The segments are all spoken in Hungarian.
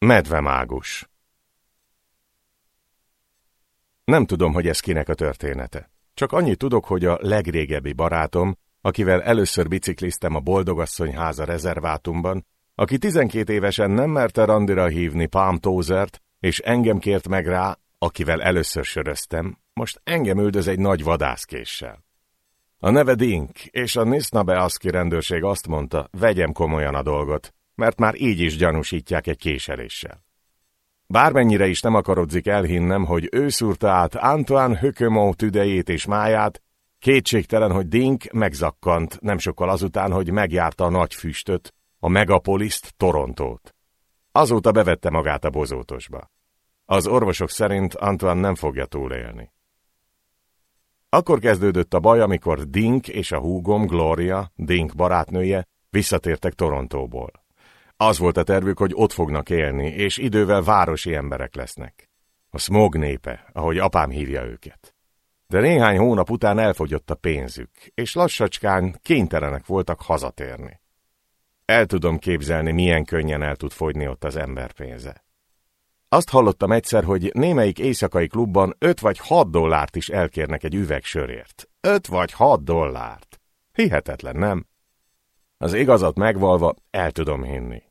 Medvemágus Nem tudom, hogy ez kinek a története. Csak annyit tudok, hogy a legrégebbi barátom, akivel először bicikliztem a Boldogasszony háza rezervátumban, aki 12 évesen nem merte randira hívni Palm Tozert, és engem kért meg rá, akivel először söröztem, most engem üldöz egy nagy vadászkéssel. A neve Dink, és a Nisnabe Aszki rendőrség azt mondta, vegyem komolyan a dolgot, mert már így is gyanúsítják egy késeléssel. Bármennyire is nem akarodzik elhinnem, hogy ő szúrta át Antoine Hökömó tüdejét és máját, kétségtelen, hogy Dink megzakkant nem sokkal azután, hogy megjárta a nagy füstöt, a Megapoliszt, Torontót. Azóta bevette magát a bozótosba. Az orvosok szerint Antoine nem fogja túlélni. Akkor kezdődött a baj, amikor Dink és a húgom Gloria, Dink barátnője, visszatértek Torontóból. Az volt a tervük, hogy ott fognak élni, és idővel városi emberek lesznek. A smog népe, ahogy apám hívja őket. De néhány hónap után elfogyott a pénzük, és lassacskán kénytelenek voltak hazatérni. El tudom képzelni, milyen könnyen el tud fogyni ott az ember pénze. Azt hallottam egyszer, hogy némelyik éjszakai klubban 5 vagy 6 dollárt is elkérnek egy üveg sörért. 5 vagy 6 dollárt. Hihetetlen, nem? Az igazat megvalva el tudom hinni.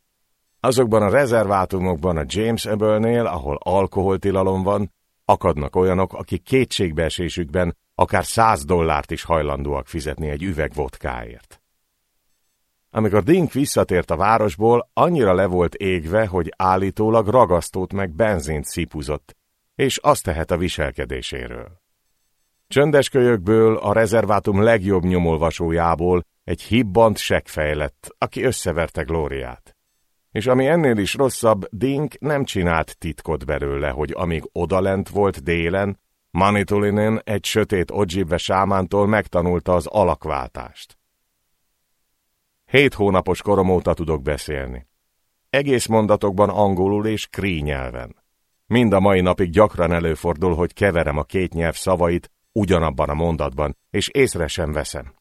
Azokban a rezervátumokban a James öbölnél, ahol alkoholtilalom van, akadnak olyanok, akik kétségbeesésükben akár 100 dollárt is hajlandóak fizetni egy üveg vodkáért. Amikor Dink visszatért a városból, annyira le volt égve, hogy állítólag ragasztót meg benzint szipuzott, és azt tehet a viselkedéséről. Csöndes kölyökből, a rezervátum legjobb nyomolvasójából egy hibbant segfejlett, aki összeverte Glóriát. És ami ennél is rosszabb, Dink nem csinált titkot belőle, hogy amíg odalent volt délen, Manitulinen egy sötét odzsibve sámántól megtanulta az alakváltást. Hét hónapos korom óta tudok beszélni. Egész mondatokban angolul és krí nyelven. Mind a mai napig gyakran előfordul, hogy keverem a két nyelv szavait ugyanabban a mondatban, és észre sem veszem.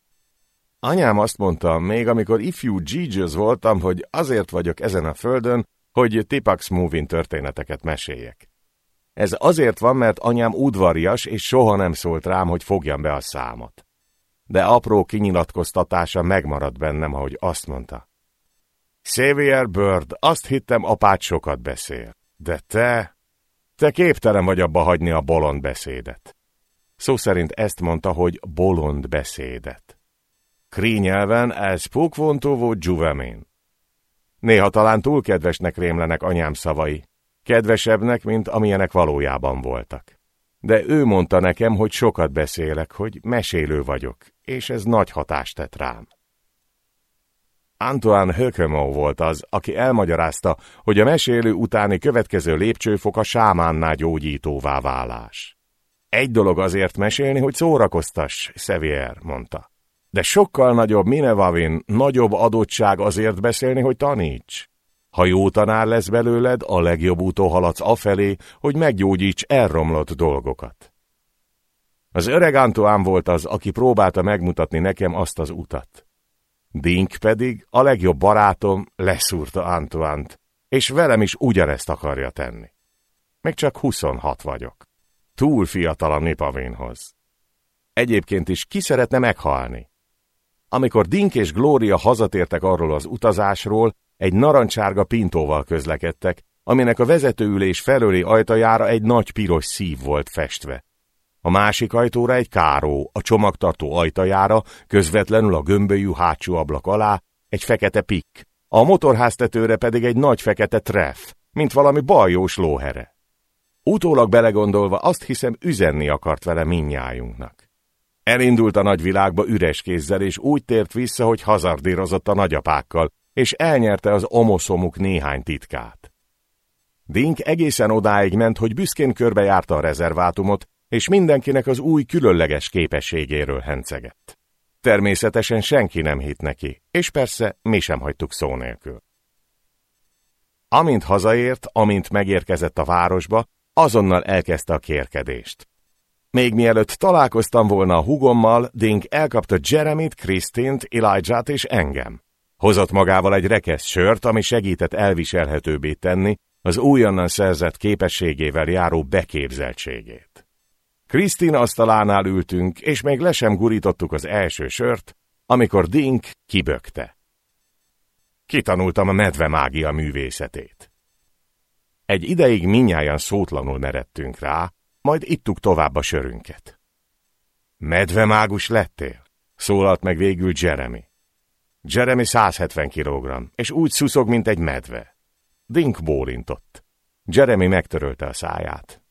Anyám azt mondta, még amikor ifjú Jesus voltam, hogy azért vagyok ezen a földön, hogy Tipax Movin történeteket meséljek. Ez azért van, mert anyám udvarias, és soha nem szólt rám, hogy fogjam be a számot de apró kinyilatkoztatása megmaradt bennem, ahogy azt mondta. Xavier Bird, azt hittem apád sokat beszél, de te, te képtelen vagy abba hagyni a bolond beszédet. Szó szerint ezt mondta, hogy bolond beszédet. Krí nyelven ez pukvontóvó dzsuvemén. Néha talán túl kedvesnek rémlenek anyám szavai, kedvesebbnek, mint amilyenek valójában voltak. De ő mondta nekem, hogy sokat beszélek, hogy mesélő vagyok, és ez nagy hatást tett rám. Antoine Hökemó volt az, aki elmagyarázta, hogy a mesélő utáni következő lépcsőfok a sámánnál gyógyítóvá válás. Egy dolog azért mesélni, hogy szórakoztass, Sevier, mondta. De sokkal nagyobb Minevavin, nagyobb adottság azért beszélni, hogy taníts. Ha jó tanár lesz belőled, a legjobb úton haladsz afelé, hogy meggyógyíts elromlott dolgokat. Az öreg Antoine volt az, aki próbálta megmutatni nekem azt az utat. Dink pedig, a legjobb barátom, leszúrta Antoine-t, és velem is ugyanezt akarja tenni. Még csak 26 vagyok. Túl fiatal a Nipavinhoz. Egyébként is ki szeretne meghalni? Amikor Dink és Gloria hazatértek arról az utazásról, egy narancsárga pintóval közlekedtek, aminek a vezetőülés felőli ajtajára egy nagy piros szív volt festve. A másik ajtóra egy káró, a csomagtartó ajtajára, közvetlenül a gömbölyű hátsó ablak alá, egy fekete pikk, a motorháztetőre pedig egy nagy fekete treff, mint valami bajós lóhere. Utólag belegondolva azt hiszem üzenni akart vele minnyájunknak. Elindult a nagyvilágba üres kézzel, és úgy tért vissza, hogy hazardírozott a nagyapákkal, és elnyerte az omoszomuk néhány titkát. Dink egészen odáig ment, hogy büszkén körbejárta a rezervátumot, és mindenkinek az új különleges képességéről hencegett. Természetesen senki nem hitt neki, és persze mi sem hagytuk szó nélkül. Amint hazaért, amint megérkezett a városba, azonnal elkezdte a kérkedést. Még mielőtt találkoztam volna a hugommal, Dink elkapta Jeremit, Krisztint, Elijah-t és engem. Hozott magával egy rekesz sört, ami segített elviselhetőbbé tenni, az újonnan szerzett képességével járó beképzeltségét. Krisztin asztalánál ültünk, és még le sem gurítottuk az első sört, amikor Dink kibökte. Kitanultam a medve mágia művészetét. Egy ideig minnyáján szótlanul meredtünk rá, majd ittuk tovább a sörünket. Medvemágus lettél? Szólalt meg végül Jeremy. Jeremy 170 kg, és úgy szuszog, mint egy medve. Dink bólintott. Jeremy megtörölte a száját.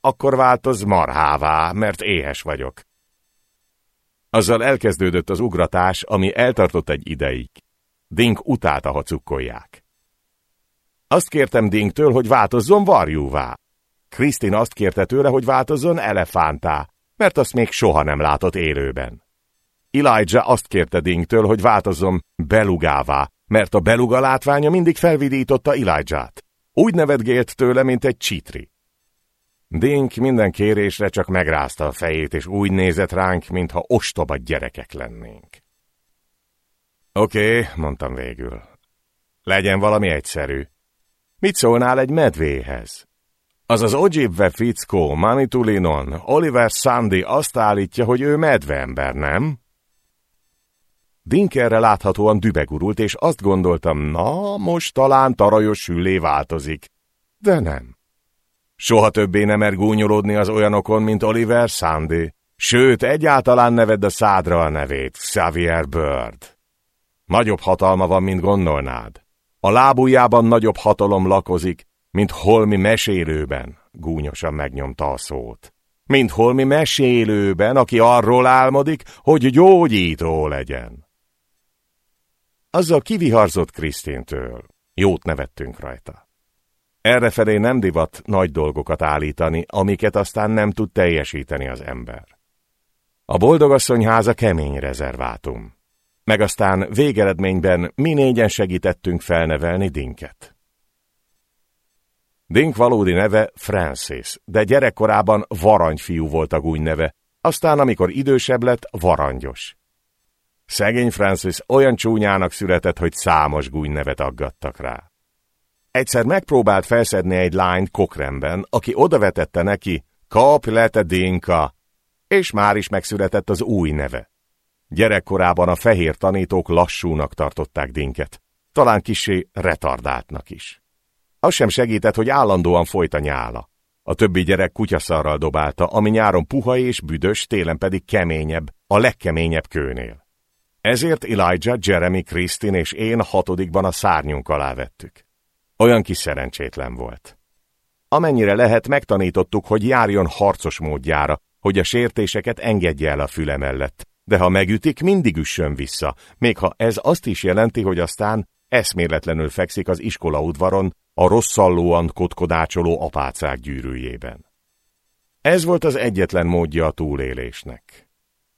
Akkor változ marhává, mert éhes vagyok. Azzal elkezdődött az ugratás, ami eltartott egy ideig. Dink utálta, ha cukkolják. Azt kértem Dinktől, hogy változzon varjúvá. Krisztin azt kérte tőle, hogy változzon elefántá, mert azt még soha nem látott élőben. Elijah azt kérte Dinktől, hogy változzon belugává, mert a beluga látványa mindig felvidította Elijah-t. Úgy nevetgélt tőle, mint egy csitri. Dink minden kérésre csak megrázta a fejét, és úgy nézett ránk, mintha ostoba gyerekek lennénk. Oké, okay, mondtam végül. Legyen valami egyszerű. Mit szólnál egy medvéhez? Az az Ojibwe fickó, Manitulinon, Oliver Sandy azt állítja, hogy ő medveember, nem? Dinkerre láthatóan dübegurult, és azt gondoltam, na, most talán tarajos sülé változik. De nem. Soha többé nem mer gúnyolódni az olyanokon, mint Oliver Sandy. Sőt, egyáltalán neved a szádra a nevét, Xavier Bird. Nagyobb hatalma van, mint gondolnád. A lábujjában nagyobb hatalom lakozik, mint holmi mesélőben, gúnyosan megnyomta a szót. Mint holmi mesélőben, aki arról álmodik, hogy gyógyító legyen. Azzal kiviharzott Krisztintől. Jót nevettünk rajta. Errefelé nem divat nagy dolgokat állítani, amiket aztán nem tud teljesíteni az ember. A boldogasszony háza kemény rezervátum. Meg aztán végeredményben mi négyen segítettünk felnevelni Dinket. Dink valódi neve Francis, de gyerekkorában varangyfiú volt a gúny neve, aztán amikor idősebb lett, varangyos. Szegény Francis olyan csúnyának született, hogy számos nevet aggattak rá. Egyszer megpróbált felszedni egy lányt kokremben, aki odavetette neki, kap lete Dinka, és már is megszületett az új neve. Gyerekkorában a fehér tanítók lassúnak tartották Dinket, talán kisé retardáltnak is. Az sem segített, hogy állandóan folyt a nyála. A többi gyerek kutyaszarral dobálta, ami nyáron puha és büdös, télen pedig keményebb, a legkeményebb kőnél. Ezért Elijah, Jeremy, Kristin és én hatodikban a szárnyunk alá vettük. Olyan kis szerencsétlen volt. Amennyire lehet, megtanítottuk, hogy járjon harcos módjára, hogy a sértéseket engedje el a füle mellett, de ha megütik, mindig üssön vissza, még ha ez azt is jelenti, hogy aztán eszméletlenül fekszik az iskola udvaron, a rosszallóan kotkodácsoló apácák gyűrűjében. Ez volt az egyetlen módja a túlélésnek.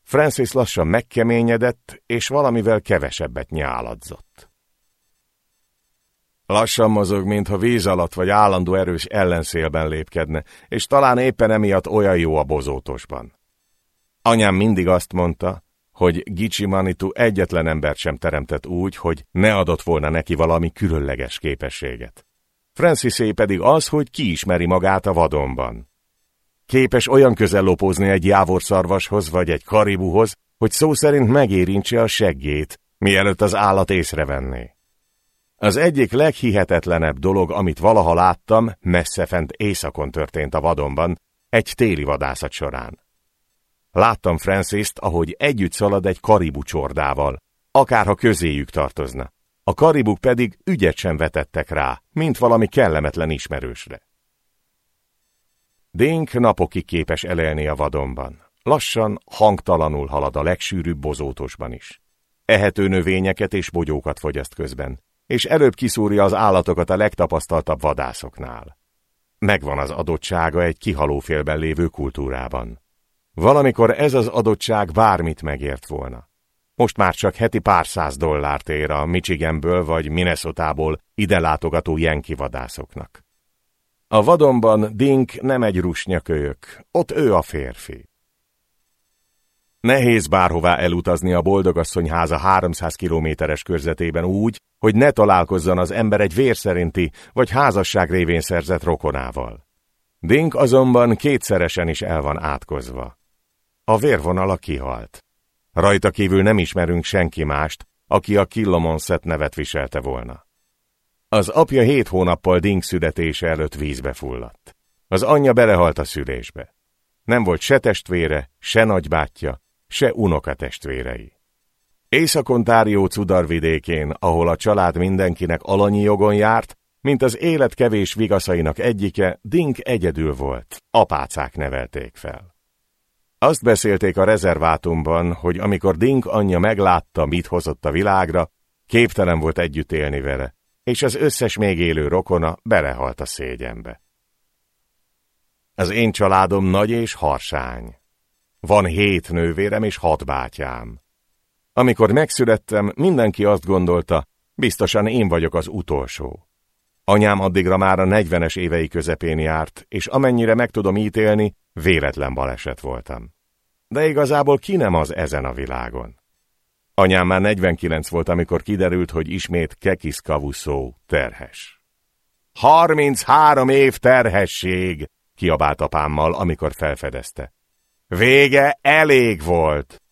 Francis lassan megkeményedett, és valamivel kevesebbet nyáladzott. Lassan mozog, mintha víz alatt vagy állandó erős ellenszélben lépkedne, és talán éppen emiatt olyan jó a bozótosban. Anyám mindig azt mondta, hogy Gicsi Manitu egyetlen embert sem teremtett úgy, hogy ne adott volna neki valami különleges képességet. Francisé pedig az, hogy kiismeri magát a vadonban. Képes olyan közel lopózni egy jávorszarvashoz vagy egy karibuhoz, hogy szó szerint megérintse a seggét, mielőtt az állat észrevenné. Az egyik leghihetetlenebb dolog, amit valaha láttam, messze fent éjszakon történt a vadonban, egy téli vadászat során. Láttam Francis-t, ahogy együtt szalad egy karibu csordával, akárha közéjük tartozna. A karibuk pedig ügyet sem vetettek rá, mint valami kellemetlen ismerősre. Dénk napokig képes elelni a vadonban. Lassan, hangtalanul halad a legsűrűbb bozótosban is. Ehető növényeket és bogyókat fogyaszt közben, és előbb kiszúrja az állatokat a legtapasztaltabb vadászoknál. Megvan az adottsága egy kihalófélben lévő kultúrában. Valamikor ez az adottság bármit megért volna. Most már csak heti pár száz dollárt ér a Michiganből vagy Minnesotából ide látogató jenki vadászoknak. A vadonban Dink nem egy rusnyakölyök, ott ő a férfi. Nehéz bárhová elutazni a boldogasszony háza 300 kilométeres körzetében úgy, hogy ne találkozzon az ember egy vérszerinti vagy házasság révén szerzett rokonával. Dink azonban kétszeresen is el van átkozva. A vérvonala kihalt. Rajta kívül nem ismerünk senki mást, aki a Killomonset nevet viselte volna. Az apja hét hónappal Dink születése előtt vízbe fulladt. Az anyja belehalt a szülésbe. Nem volt se testvére, se nagybátyja, se unokatestvérei. Észak-Ontárió cudarvidékén, ahol a család mindenkinek alanyi jogon járt, mint az élet kevés vigaszainak egyike, Dink egyedül volt, apácák nevelték fel. Azt beszélték a rezervátumban, hogy amikor Dink anyja meglátta, mit hozott a világra, képtelen volt együtt élni vele, és az összes még élő rokona belehalt a szégyenbe. Az én családom nagy és harsány. Van hét nővérem és hat bátyám. Amikor megszülettem, mindenki azt gondolta, biztosan én vagyok az utolsó. Anyám addigra már a negyvenes évei közepén járt, és amennyire meg tudom ítélni, véletlen baleset voltam. De igazából ki nem az ezen a világon? Anyám már 49 volt, amikor kiderült, hogy ismét Kekis Kavuszó terhes. 33 év terhesség, kiabált apámmal, amikor felfedezte. Vége elég volt!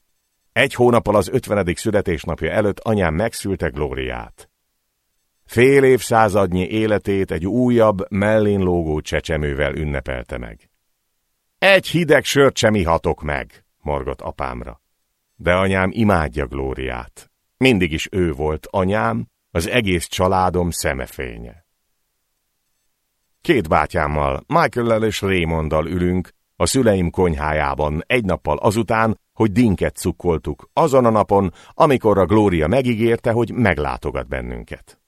Egy hónappal az ötvenedik születésnapja előtt anyám megszülte Glóriát. Fél évszázadnyi életét egy újabb, mellén lógó csecsemővel ünnepelte meg. Egy hideg sört sem ihatok meg, morgott apámra. De anyám imádja Glóriát. Mindig is ő volt anyám, az egész családom szemefénye. Két bátyámmal, Michael-lel és Raymonddal ülünk, a szüleim konyhájában egy nappal azután, hogy dinket cukkoltuk, azon a napon, amikor a Glória megígérte, hogy meglátogat bennünket.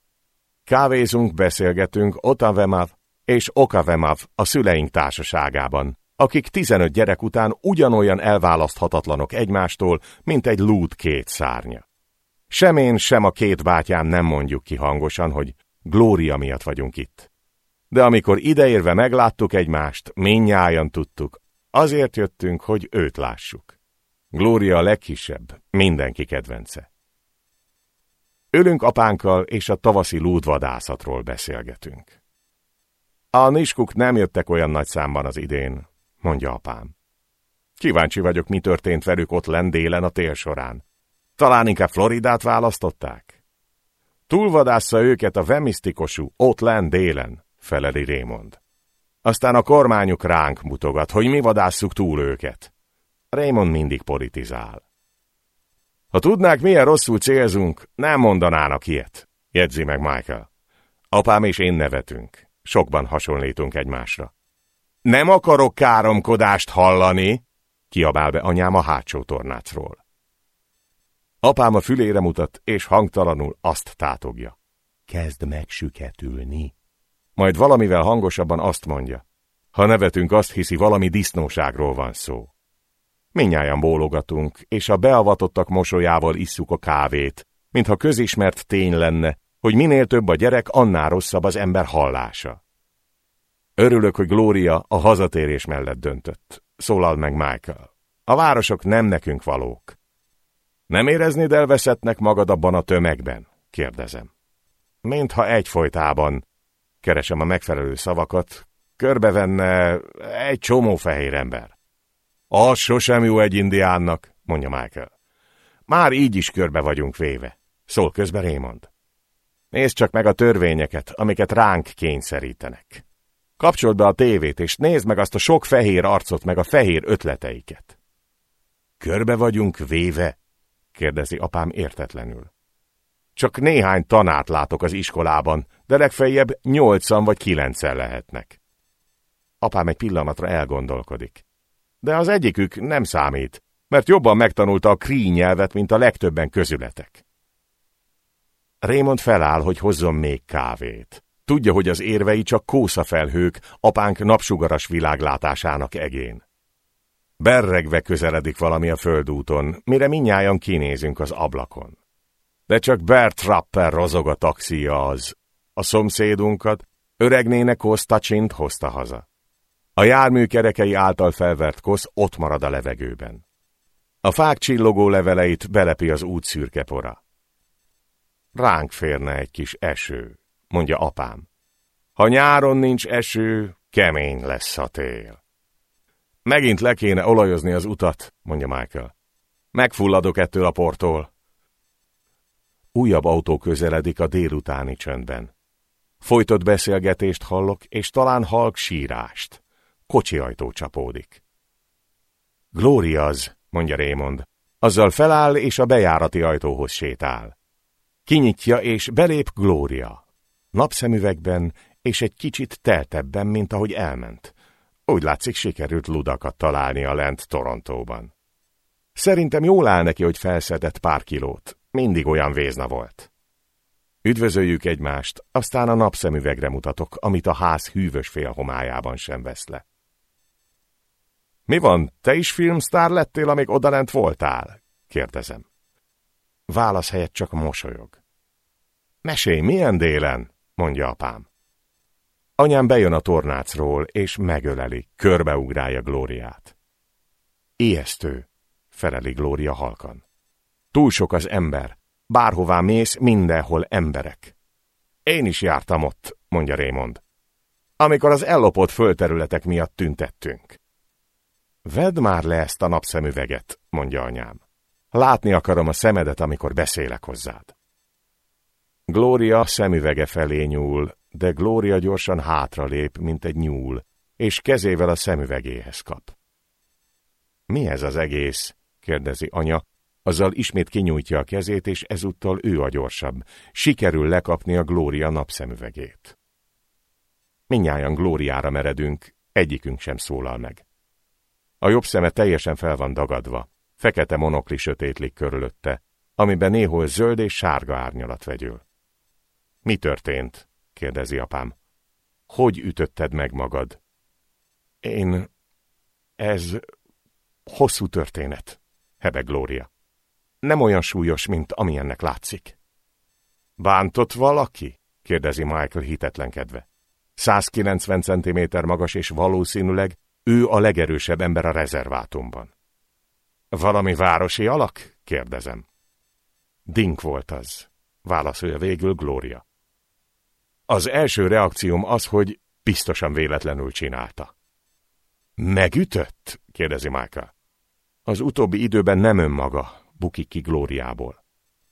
Kávézunk, beszélgetünk Otavemav és Okavemav a szüleink társaságában, akik 15 gyerek után ugyanolyan elválaszthatatlanok egymástól, mint egy lút két szárnya. Sem én, sem a két bátyám nem mondjuk ki hangosan, hogy Glória miatt vagyunk itt. De amikor ideérve megláttuk egymást, minnyájan tudtuk, azért jöttünk, hogy őt lássuk. Glória a legkisebb, mindenki kedvence. Ülünk apánkkal, és a tavaszi lúdvadászatról beszélgetünk. A niskuk nem jöttek olyan nagy számban az idén, mondja apám. Kíváncsi vagyok, mi történt velük ott lendélen a tél során. Talán inkább Floridát választották? Túlvadásza őket a vemisztikosú ott lendélen, feleli Raymond. Aztán a kormányuk ránk mutogat, hogy mi vadásszuk túl őket. Raymond mindig politizál. Ha tudnák, milyen rosszul célzunk, nem mondanának ilyet, jegyzi meg Michael. Apám és én nevetünk. Sokban hasonlítunk egymásra. Nem akarok káromkodást hallani, kiabál be anyám a hátsó tornácról. Apám a fülére mutat, és hangtalanul azt tátogja. Kezd megsüketülni. Majd valamivel hangosabban azt mondja. Ha nevetünk, azt hiszi, valami disznóságról van szó. Minnyáján bólogatunk, és a beavatottak mosolyával isszuk a kávét, mintha közismert tény lenne, hogy minél több a gyerek, annál rosszabb az ember hallása. Örülök, hogy Glória a hazatérés mellett döntött, szólal meg Michael. A városok nem nekünk valók. Nem éreznéd elveszettnek magad abban a tömegben? kérdezem. Mintha egyfolytában. Keresem a megfelelő szavakat, körbevenne egy csomó fehér ember. Az sosem jó egy indiánnak, mondja Michael. Már így is körbe vagyunk véve, szól közben Raymond. Nézd csak meg a törvényeket, amiket ránk kényszerítenek. Kapcsold be a tévét, és nézd meg azt a sok fehér arcot, meg a fehér ötleteiket. Körbe vagyunk véve? kérdezi apám értetlenül. Csak néhány tanát látok az iskolában, de legfeljebb nyolcan vagy kilencen lehetnek. Apám egy pillanatra elgondolkodik de az egyikük nem számít, mert jobban megtanulta a krí nyelvet, mint a legtöbben közületek. Raymond feláll, hogy hozzon még kávét. Tudja, hogy az érvei csak kószafelhők apánk napsugaras világlátásának egén. Berregve közeledik valami a földúton, mire minnyáján kinézünk az ablakon. De csak Bert Rapper rozog a taxia az. A szomszédunkat, öregnének Kostacsint hozta haza. A jármű kerekei által felvert kosz ott marad a levegőben. A fák csillogó leveleit belepi az út szürke pora. Ránk férne egy kis eső, mondja apám. Ha nyáron nincs eső, kemény lesz a tél. Megint le kéne olajozni az utat, mondja Michael. Megfulladok ettől a portól. Újabb autó közeledik a délutáni csöndben. Folytott beszélgetést hallok, és talán halk sírást. Kocsi ajtó csapódik. Glóriaz, mondja Raymond. Azzal feláll, és a bejárati ajtóhoz sétál. Kinyitja, és belép Glória. Napszemüvegben, és egy kicsit teltebben, mint ahogy elment. Úgy látszik, sikerült ludakat találnia lent Torontóban. Szerintem jól áll neki, hogy felszedett pár kilót. Mindig olyan vézna volt. Üdvözöljük egymást, aztán a napszemüvegre mutatok, amit a ház hűvös félhomályában sem vesz le. Mi van, te is filmsztár lettél, amíg odalent voltál? kérdezem. Válasz helyett csak mosolyog. Mesélj, milyen délen? Mondja apám. Anyám bejön a tornácról, és megöleli, körbeugrálja Glóriát. Ijesztő, feleli Glória halkan. Túl sok az ember. Bárhová mész, mindenhol emberek. Én is jártam ott, mondja Raymond. Amikor az ellopott földterületek miatt tüntettünk. Vedd már le ezt a napszemüveget, mondja anyám. Látni akarom a szemedet, amikor beszélek hozzád. Gloria szemüvege felé nyúl, de Gloria gyorsan hátralép, mint egy nyúl, és kezével a szemüvegéhez kap. Mi ez az egész? kérdezi anya, azzal ismét kinyújtja a kezét, és ezúttal ő a gyorsabb. Sikerül lekapni a Glória napszemüvegét. Minnyáján Glóriára meredünk, egyikünk sem szólal meg. A jobb szeme teljesen fel van dagadva, fekete monokli sötétlik körülötte, amiben néhol zöld és sárga árnyalat vegyül. Mi történt? kérdezi apám. Hogy ütötted meg magad? Én... Ez... hosszú történet, hebeg Glória. Nem olyan súlyos, mint amilyennek látszik. Bántott valaki? kérdezi Michael hitetlenkedve. 190 cm magas és valószínűleg ő a legerősebb ember a rezervátumban. Valami városi alak? kérdezem. Dink volt az, válaszolja végül Gloria. Az első reakcióm az, hogy biztosan véletlenül csinálta. Megütött? kérdezi Michael. Az utóbbi időben nem önmaga, bukik ki Glóriából.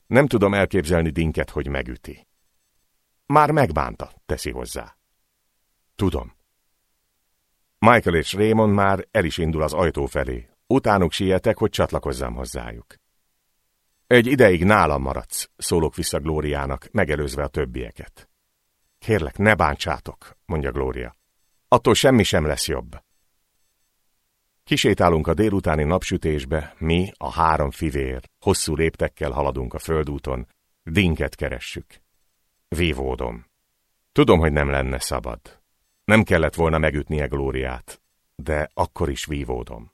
Nem tudom elképzelni Dinket, hogy megüti. Már megbánta, teszi hozzá. Tudom. Michael és Raymond már el is indul az ajtó felé. Utánuk sietek, hogy csatlakozzam hozzájuk. Egy ideig nálam maradsz, szólok vissza Glóriának, megelőzve a többieket. Kérlek, ne bántsátok, mondja Glória. Attól semmi sem lesz jobb. Kisétálunk a délutáni napsütésbe, mi, a három fivér, hosszú léptekkel haladunk a földúton, dinket keressük. Vívódom. Tudom, hogy nem lenne szabad. Nem kellett volna megütnie Glóriát, de akkor is vívódom.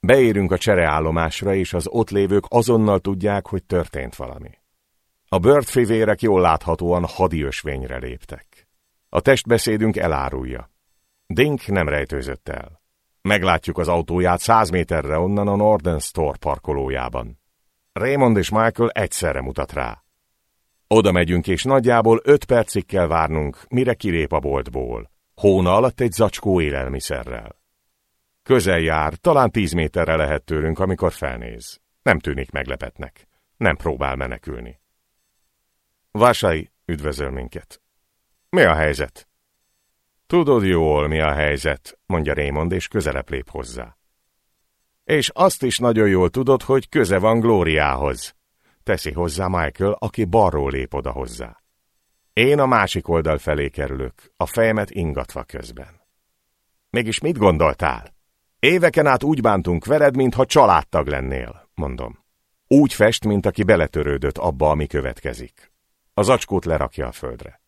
Beérünk a csereállomásra, és az ott lévők azonnal tudják, hogy történt valami. A bőrtfivérek jól láthatóan hadi ösvényre léptek. A testbeszédünk elárulja. Dink nem rejtőzött el. Meglátjuk az autóját száz méterre onnan a Norden Store parkolójában. Raymond és Michael egyszerre mutat rá. Oda megyünk, és nagyjából öt percig kell várnunk, mire kilép a boltból. Hóna alatt egy zacskó élelmiszerrel. Közel jár, talán tíz méterre lehet tőlünk, amikor felnéz. Nem tűnik meglepetnek. Nem próbál menekülni. Vásai üdvözöl minket. Mi a helyzet? Tudod jól, mi a helyzet, mondja Raymond, és közelebb lép hozzá. És azt is nagyon jól tudod, hogy köze van Glóriához teszi hozzá Michael, aki balról lép oda hozzá. Én a másik oldal felé kerülök, a fejemet ingatva közben. Mégis mit gondoltál? Éveken át úgy bántunk veled, mintha családtag lennél, mondom. Úgy fest, mint aki beletörődött abba, ami következik. Az acskót lerakja a földre.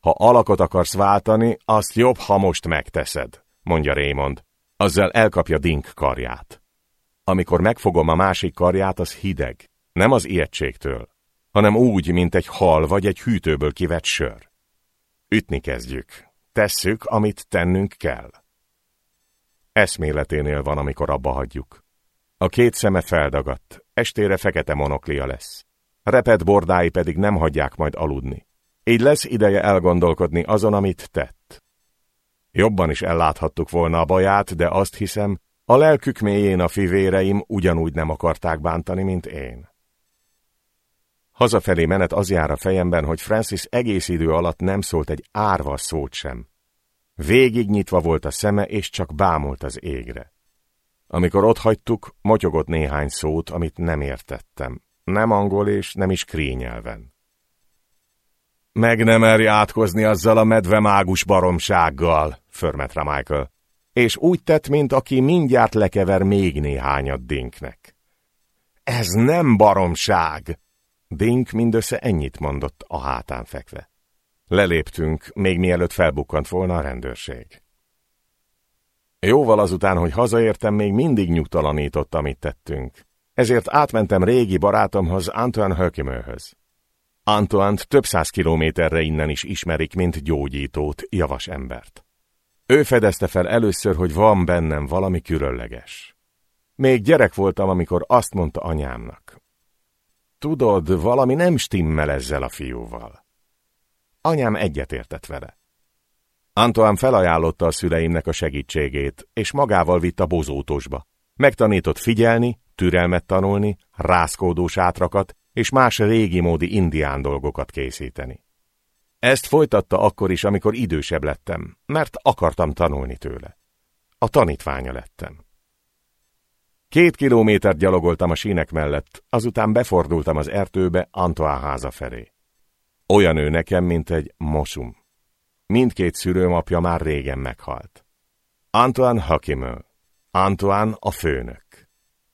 Ha alakot akarsz váltani, azt jobb, ha most megteszed, mondja Raymond. Azzal elkapja Dink karját. Amikor megfogom a másik karját, az hideg, nem az ijegységtől, hanem úgy, mint egy hal vagy egy hűtőből kivett sör. Ütni kezdjük. Tesszük, amit tennünk kell. Eszméleténél van, amikor abba hagyjuk. A két szeme feldagadt, estére fekete monoklia lesz. Repet bordái pedig nem hagyják majd aludni. Így lesz ideje elgondolkodni azon, amit tett. Jobban is elláthattuk volna a baját, de azt hiszem, a lelkük mélyén a fivéreim ugyanúgy nem akarták bántani, mint én. Hazafelé menet az jár a fejemben, hogy Francis egész idő alatt nem szólt egy árva szót sem. Végig nyitva volt a szeme, és csak bámult az égre. Amikor ott hagytuk, motyogott néhány szót, amit nem értettem. Nem angol és nem is krényelven. Meg nem merj átkozni azzal a medve mágus baromsággal, förmet rá Michael, és úgy tett, mint aki mindjárt lekever még néhányat Dinknek. Ez nem baromság! Dink mindössze ennyit mondott a hátán fekve. Leléptünk, még mielőtt felbukkant volna a rendőrség. Jóval azután, hogy hazaértem, még mindig nyugtalanított, amit tettünk. Ezért átmentem régi barátomhoz, Antoine Hökimőhöz. Antoine több száz kilométerre innen is ismerik, mint gyógyítót, javas embert. Ő fedezte fel először, hogy van bennem valami különleges. Még gyerek voltam, amikor azt mondta anyámnak. Tudod, valami nem stimmel ezzel a fiúval. Anyám egyetértett vele. Antoine felajánlotta a szüleimnek a segítségét, és magával vitt a bozótosba. Megtanított figyelni, türelmet tanulni, rászkódós átrakat és más régi módi indián dolgokat készíteni. Ezt folytatta akkor is, amikor idősebb lettem, mert akartam tanulni tőle. A tanítványa lettem. Két kilométert gyalogoltam a sínek mellett, azután befordultam az ertőbe Antoine háza felé. Olyan ő nekem, mint egy mosum. Mindkét szülőmapja már régen meghalt. Antoine Hakimöl. Antoine a főnök.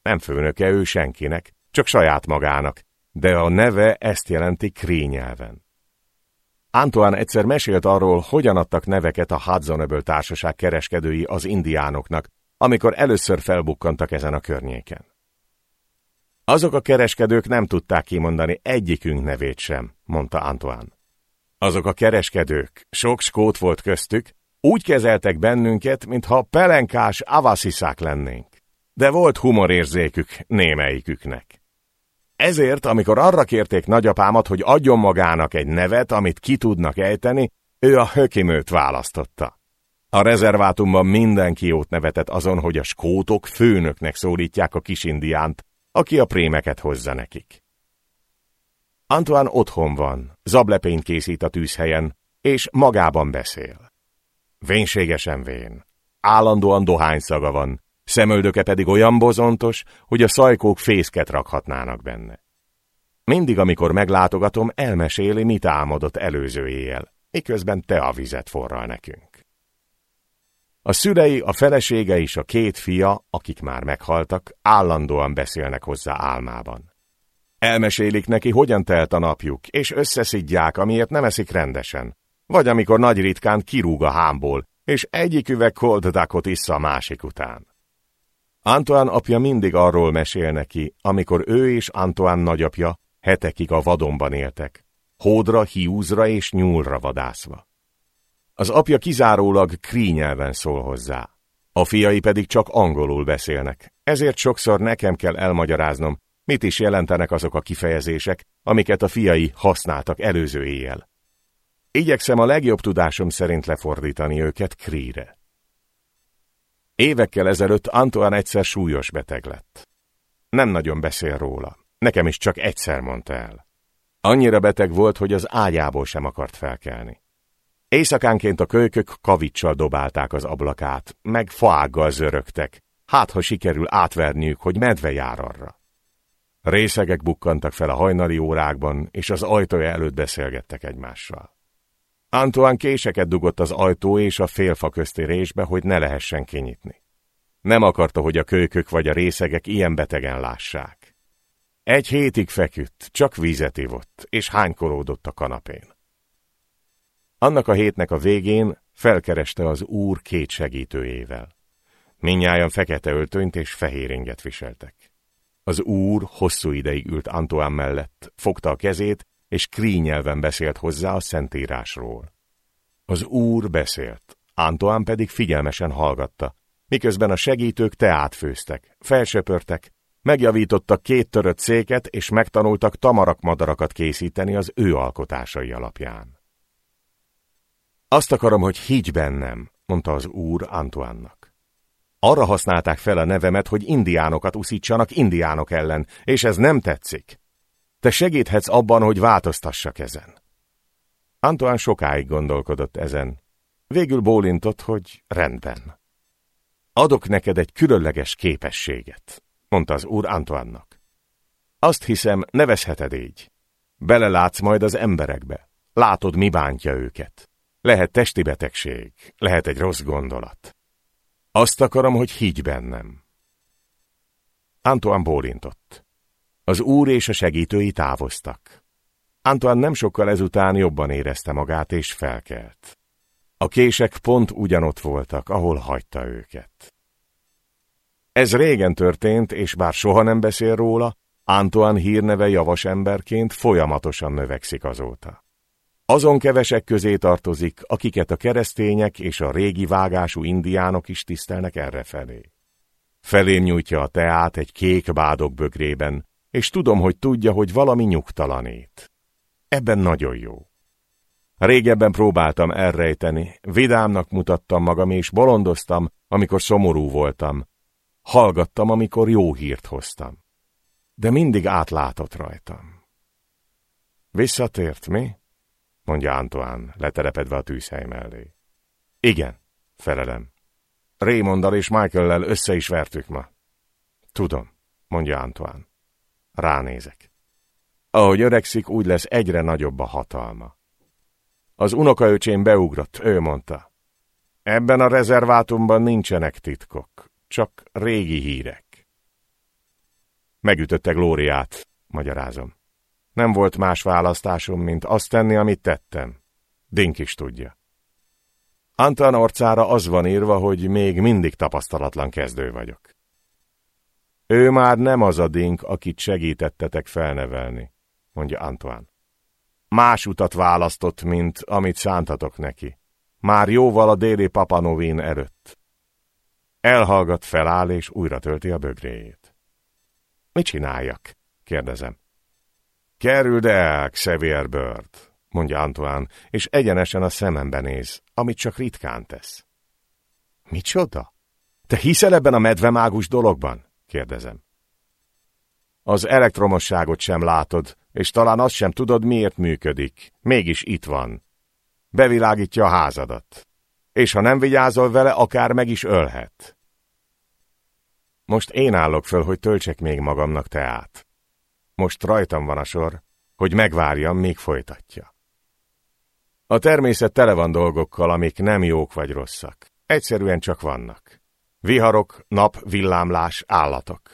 Nem főnöke ő senkinek, csak saját magának, de a neve ezt jelenti krényelven. Antoine egyszer mesélt arról, hogyan adtak neveket a Hudsonöböl társaság kereskedői az indiánoknak, amikor először felbukkantak ezen a környéken. Azok a kereskedők nem tudták kimondani egyikünk nevét sem, mondta Antoine. Azok a kereskedők, sok skót volt köztük, úgy kezeltek bennünket, mintha pelenkás avasziszák lennénk. De volt humorérzékük némelyiküknek. Ezért, amikor arra kérték nagyapámat, hogy adjon magának egy nevet, amit ki tudnak ejteni, ő a hökimőt választotta. A rezervátumban mindenki jót nevetett azon, hogy a skótok főnöknek szólítják a kisindiánt, aki a prémeket hozza nekik. Antoine otthon van, zablepényt készít a tűzhelyen, és magában beszél. Vénségesen vén. Állandóan dohányszaga van, szemöldöke pedig olyan bozontos, hogy a szajkók fészket rakhatnának benne. Mindig, amikor meglátogatom, elmeséli, mit álmodott előző éjjel, miközben te a vizet forral nekünk. A szülei, a felesége és a két fia, akik már meghaltak, állandóan beszélnek hozzá álmában. Elmesélik neki, hogyan telt a napjuk, és összeszidják, amiért nem eszik rendesen, vagy amikor nagy ritkán kirúg a hámból, és egyik üveg cold issza a másik után. Antoine apja mindig arról mesél neki, amikor ő és Antoine nagyapja hetekig a vadonban éltek, hódra, hiúzra és nyúlra vadászva. Az apja kizárólag krí nyelven szól hozzá. A fiai pedig csak angolul beszélnek, ezért sokszor nekem kell elmagyaráznom, mit is jelentenek azok a kifejezések, amiket a fiai használtak előző éjjel. Igyekszem a legjobb tudásom szerint lefordítani őket kríre. Évekkel ezelőtt Antoine egyszer súlyos beteg lett. Nem nagyon beszél róla. Nekem is csak egyszer mondta el. Annyira beteg volt, hogy az ágyából sem akart felkelni. Éjszakánként a kölykök kavicsal dobálták az ablakát, meg faággal zörögtek, hát ha sikerül átverniük, hogy medve jár arra. Részegek bukkantak fel a hajnali órákban, és az ajtója előtt beszélgettek egymással. Antoine késeket dugott az ajtó és a félfa közti résbe, hogy ne lehessen kinyitni. Nem akarta, hogy a kölykök vagy a részegek ilyen betegen lássák. Egy hétig feküdt, csak vízet ivott, és hánykolódott a kanapén. Annak a hétnek a végén felkereste az úr két segítőjével. Minnyáján fekete öltönyt és fehér inget viseltek. Az úr hosszú ideig ült Antoine mellett, fogta a kezét, és krí nyelven beszélt hozzá a szentírásról. Az úr beszélt, Antoine pedig figyelmesen hallgatta, miközben a segítők teát főztek, felsöpörtek, megjavítottak két törött széket, és megtanultak tamarak-madarakat készíteni az ő alkotásai alapján. Azt akarom, hogy higgy bennem, mondta az úr Antoánnak. Arra használták fel a nevemet, hogy indiánokat uszítsanak indiánok ellen, és ez nem tetszik. Te segíthetsz abban, hogy változtassak ezen. Antoine sokáig gondolkodott ezen. Végül bólintott, hogy rendben. Adok neked egy különleges képességet, mondta az úr Antoannak. Azt hiszem, nevezheted így. Belelátsz majd az emberekbe. Látod, mi bántja őket. Lehet testi betegség, lehet egy rossz gondolat. Azt akarom, hogy higgy bennem. Antoine bólintott. Az úr és a segítői távoztak. Antoine nem sokkal ezután jobban érezte magát és felkelt. A kések pont ugyanott voltak, ahol hagyta őket. Ez régen történt, és bár soha nem beszél róla, Antoine hírneve javas emberként folyamatosan növekszik azóta. Azon kevesek közé tartozik, akiket a keresztények és a régi vágású indiánok is tisztelnek errefelé. Felém nyújtja a teát egy kék bádok bögrében, és tudom, hogy tudja, hogy valami nyugtalanít. Ebben nagyon jó. Régebben próbáltam elrejteni, vidámnak mutattam magam, és bolondoztam, amikor szomorú voltam. Hallgattam, amikor jó hírt hoztam. De mindig átlátott rajtam. Visszatért, mi? mondja Antoine, letelepedve a tűzhely mellé. Igen, felelem. Raymonddal és Michael-lel össze is vertük ma. Tudom, mondja Antoine. Ránézek. Ahogy öregszik, úgy lesz egyre nagyobb a hatalma. Az unokaöcsém beugrott, ő mondta. Ebben a rezervátumban nincsenek titkok, csak régi hírek. Megütötte Glóriát, magyarázom. Nem volt más választásom, mint azt tenni, amit tettem. Dink is tudja. Antan orcára az van írva, hogy még mindig tapasztalatlan kezdő vagyok. Ő már nem az a Dink, akit segítettetek felnevelni, mondja Antoine. Más utat választott, mint amit szántatok neki. Már jóval a déli Papanovin előtt. Elhallgat, feláll és újra tölti a bögréjét. Mit csináljak? kérdezem. Kerüld el, Xavier Bird, mondja Antoine, és egyenesen a szemembe néz, amit csak ritkán tesz. Micsoda? Te hiszel ebben a medvemágus dologban? Kérdezem. Az elektromosságot sem látod, és talán azt sem tudod, miért működik. Mégis itt van. Bevilágítja a házadat. És ha nem vigyázol vele, akár meg is ölhet. Most én állok föl, hogy töltsek még magamnak teát. Most rajtam van a sor, hogy megvárjam, még folytatja. A természet tele van dolgokkal, amik nem jók vagy rosszak. Egyszerűen csak vannak. Viharok, nap, villámlás, állatok.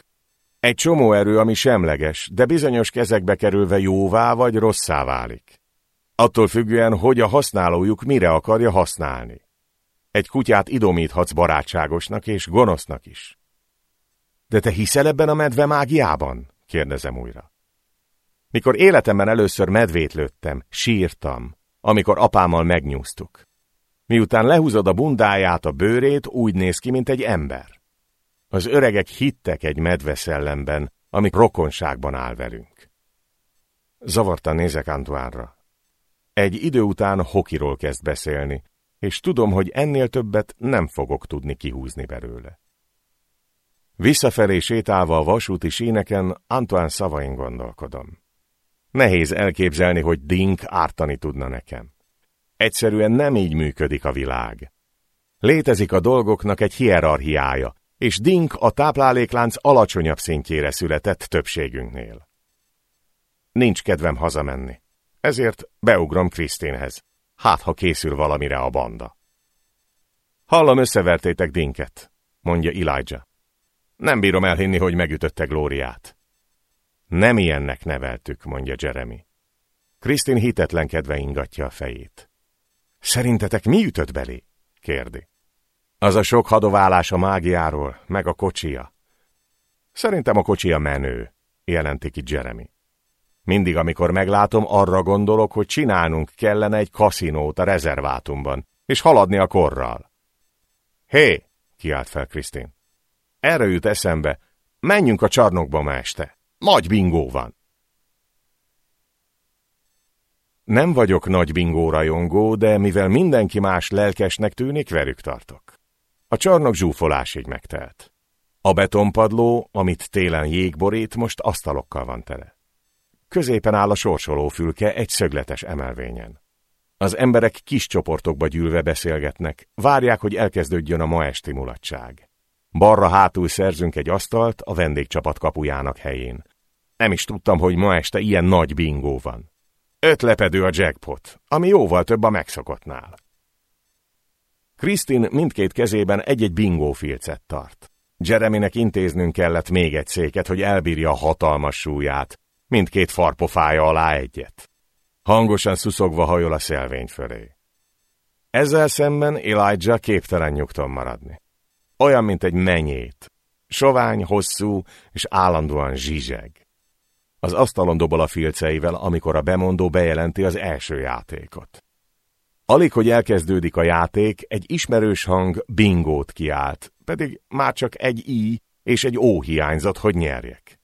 Egy csomó erő, ami semleges, de bizonyos kezekbe kerülve jóvá vagy rosszá válik. Attól függően, hogy a használójuk mire akarja használni. Egy kutyát idomíthatsz barátságosnak és gonosznak is. De te hiszel ebben a medve mágiában? kérdezem újra. Mikor életemben először medvét lőttem, sírtam, amikor apámmal megnyúztuk. Miután lehúzod a bundáját, a bőrét, úgy néz ki, mint egy ember. Az öregek hittek egy medveszellemben, ami rokonságban áll velünk. Zavartan nézek Antoánra. Egy idő után hokiról kezd beszélni, és tudom, hogy ennél többet nem fogok tudni kihúzni belőle. Visszafelé sétálva a vasúti síneken Antoine szavain gondolkodom. Nehéz elképzelni, hogy Dink ártani tudna nekem. Egyszerűen nem így működik a világ. Létezik a dolgoknak egy hierarchiája, és Dink a tápláléklánc alacsonyabb szintjére született többségünknél. Nincs kedvem hazamenni, ezért beugrom Krisztinhez. Hát, ha készül valamire a banda. Hallom, összevertétek Dinket, mondja Elijah. Nem bírom elhinni, hogy megütötte Glóriát. Nem ilyennek neveltük, mondja Jeremy. Krisztin hitetlenkedve ingatja a fejét. Szerintetek mi ütött belé? kérdi. Az a sok hadoválás a mágiáról, meg a kocsia. Szerintem a kocsia menő, jelenti ki Jeremy. Mindig, amikor meglátom, arra gondolok, hogy csinálnunk kellene egy kaszinót a rezervátumban, és haladni a korral. Hé, kiált fel Krisztin. Erre jut eszembe, menjünk a csarnokba ma este. Nagy bingó van. Nem vagyok nagy bingó rajongó, de mivel mindenki más lelkesnek tűnik, velük tartok. A csarnok zsúfolásig megtelt. A betonpadló, amit télen jégborít, most asztalokkal van tele. Középen áll a sorsoló fülke egy szögletes emelvényen. Az emberek kis csoportokba gyűlve beszélgetnek, várják, hogy elkezdődjön a ma esti mulatság. Balra hátul szerzünk egy asztalt a vendégcsapat kapujának helyén. Nem is tudtam, hogy ma este ilyen nagy bingó van. Öt lepedő a jackpot, ami jóval több a megszokottnál. Krisztin mindkét kezében egy-egy bingófilcet tart. Jeremynek intéznünk kellett még egy széket, hogy elbírja a hatalmas súlyát, mindkét farpofája alá egyet. Hangosan szuszogva hajol a szelvény fölé. Ezzel szemben Elijah képtelen nyugton maradni. Olyan, mint egy menyét. Sovány, hosszú és állandóan zsizseg. Az asztalon dobol a filceivel, amikor a bemondó bejelenti az első játékot. Alig, hogy elkezdődik a játék, egy ismerős hang bingót kiált, pedig már csak egy i és egy ó hiányzott, hogy nyerjek.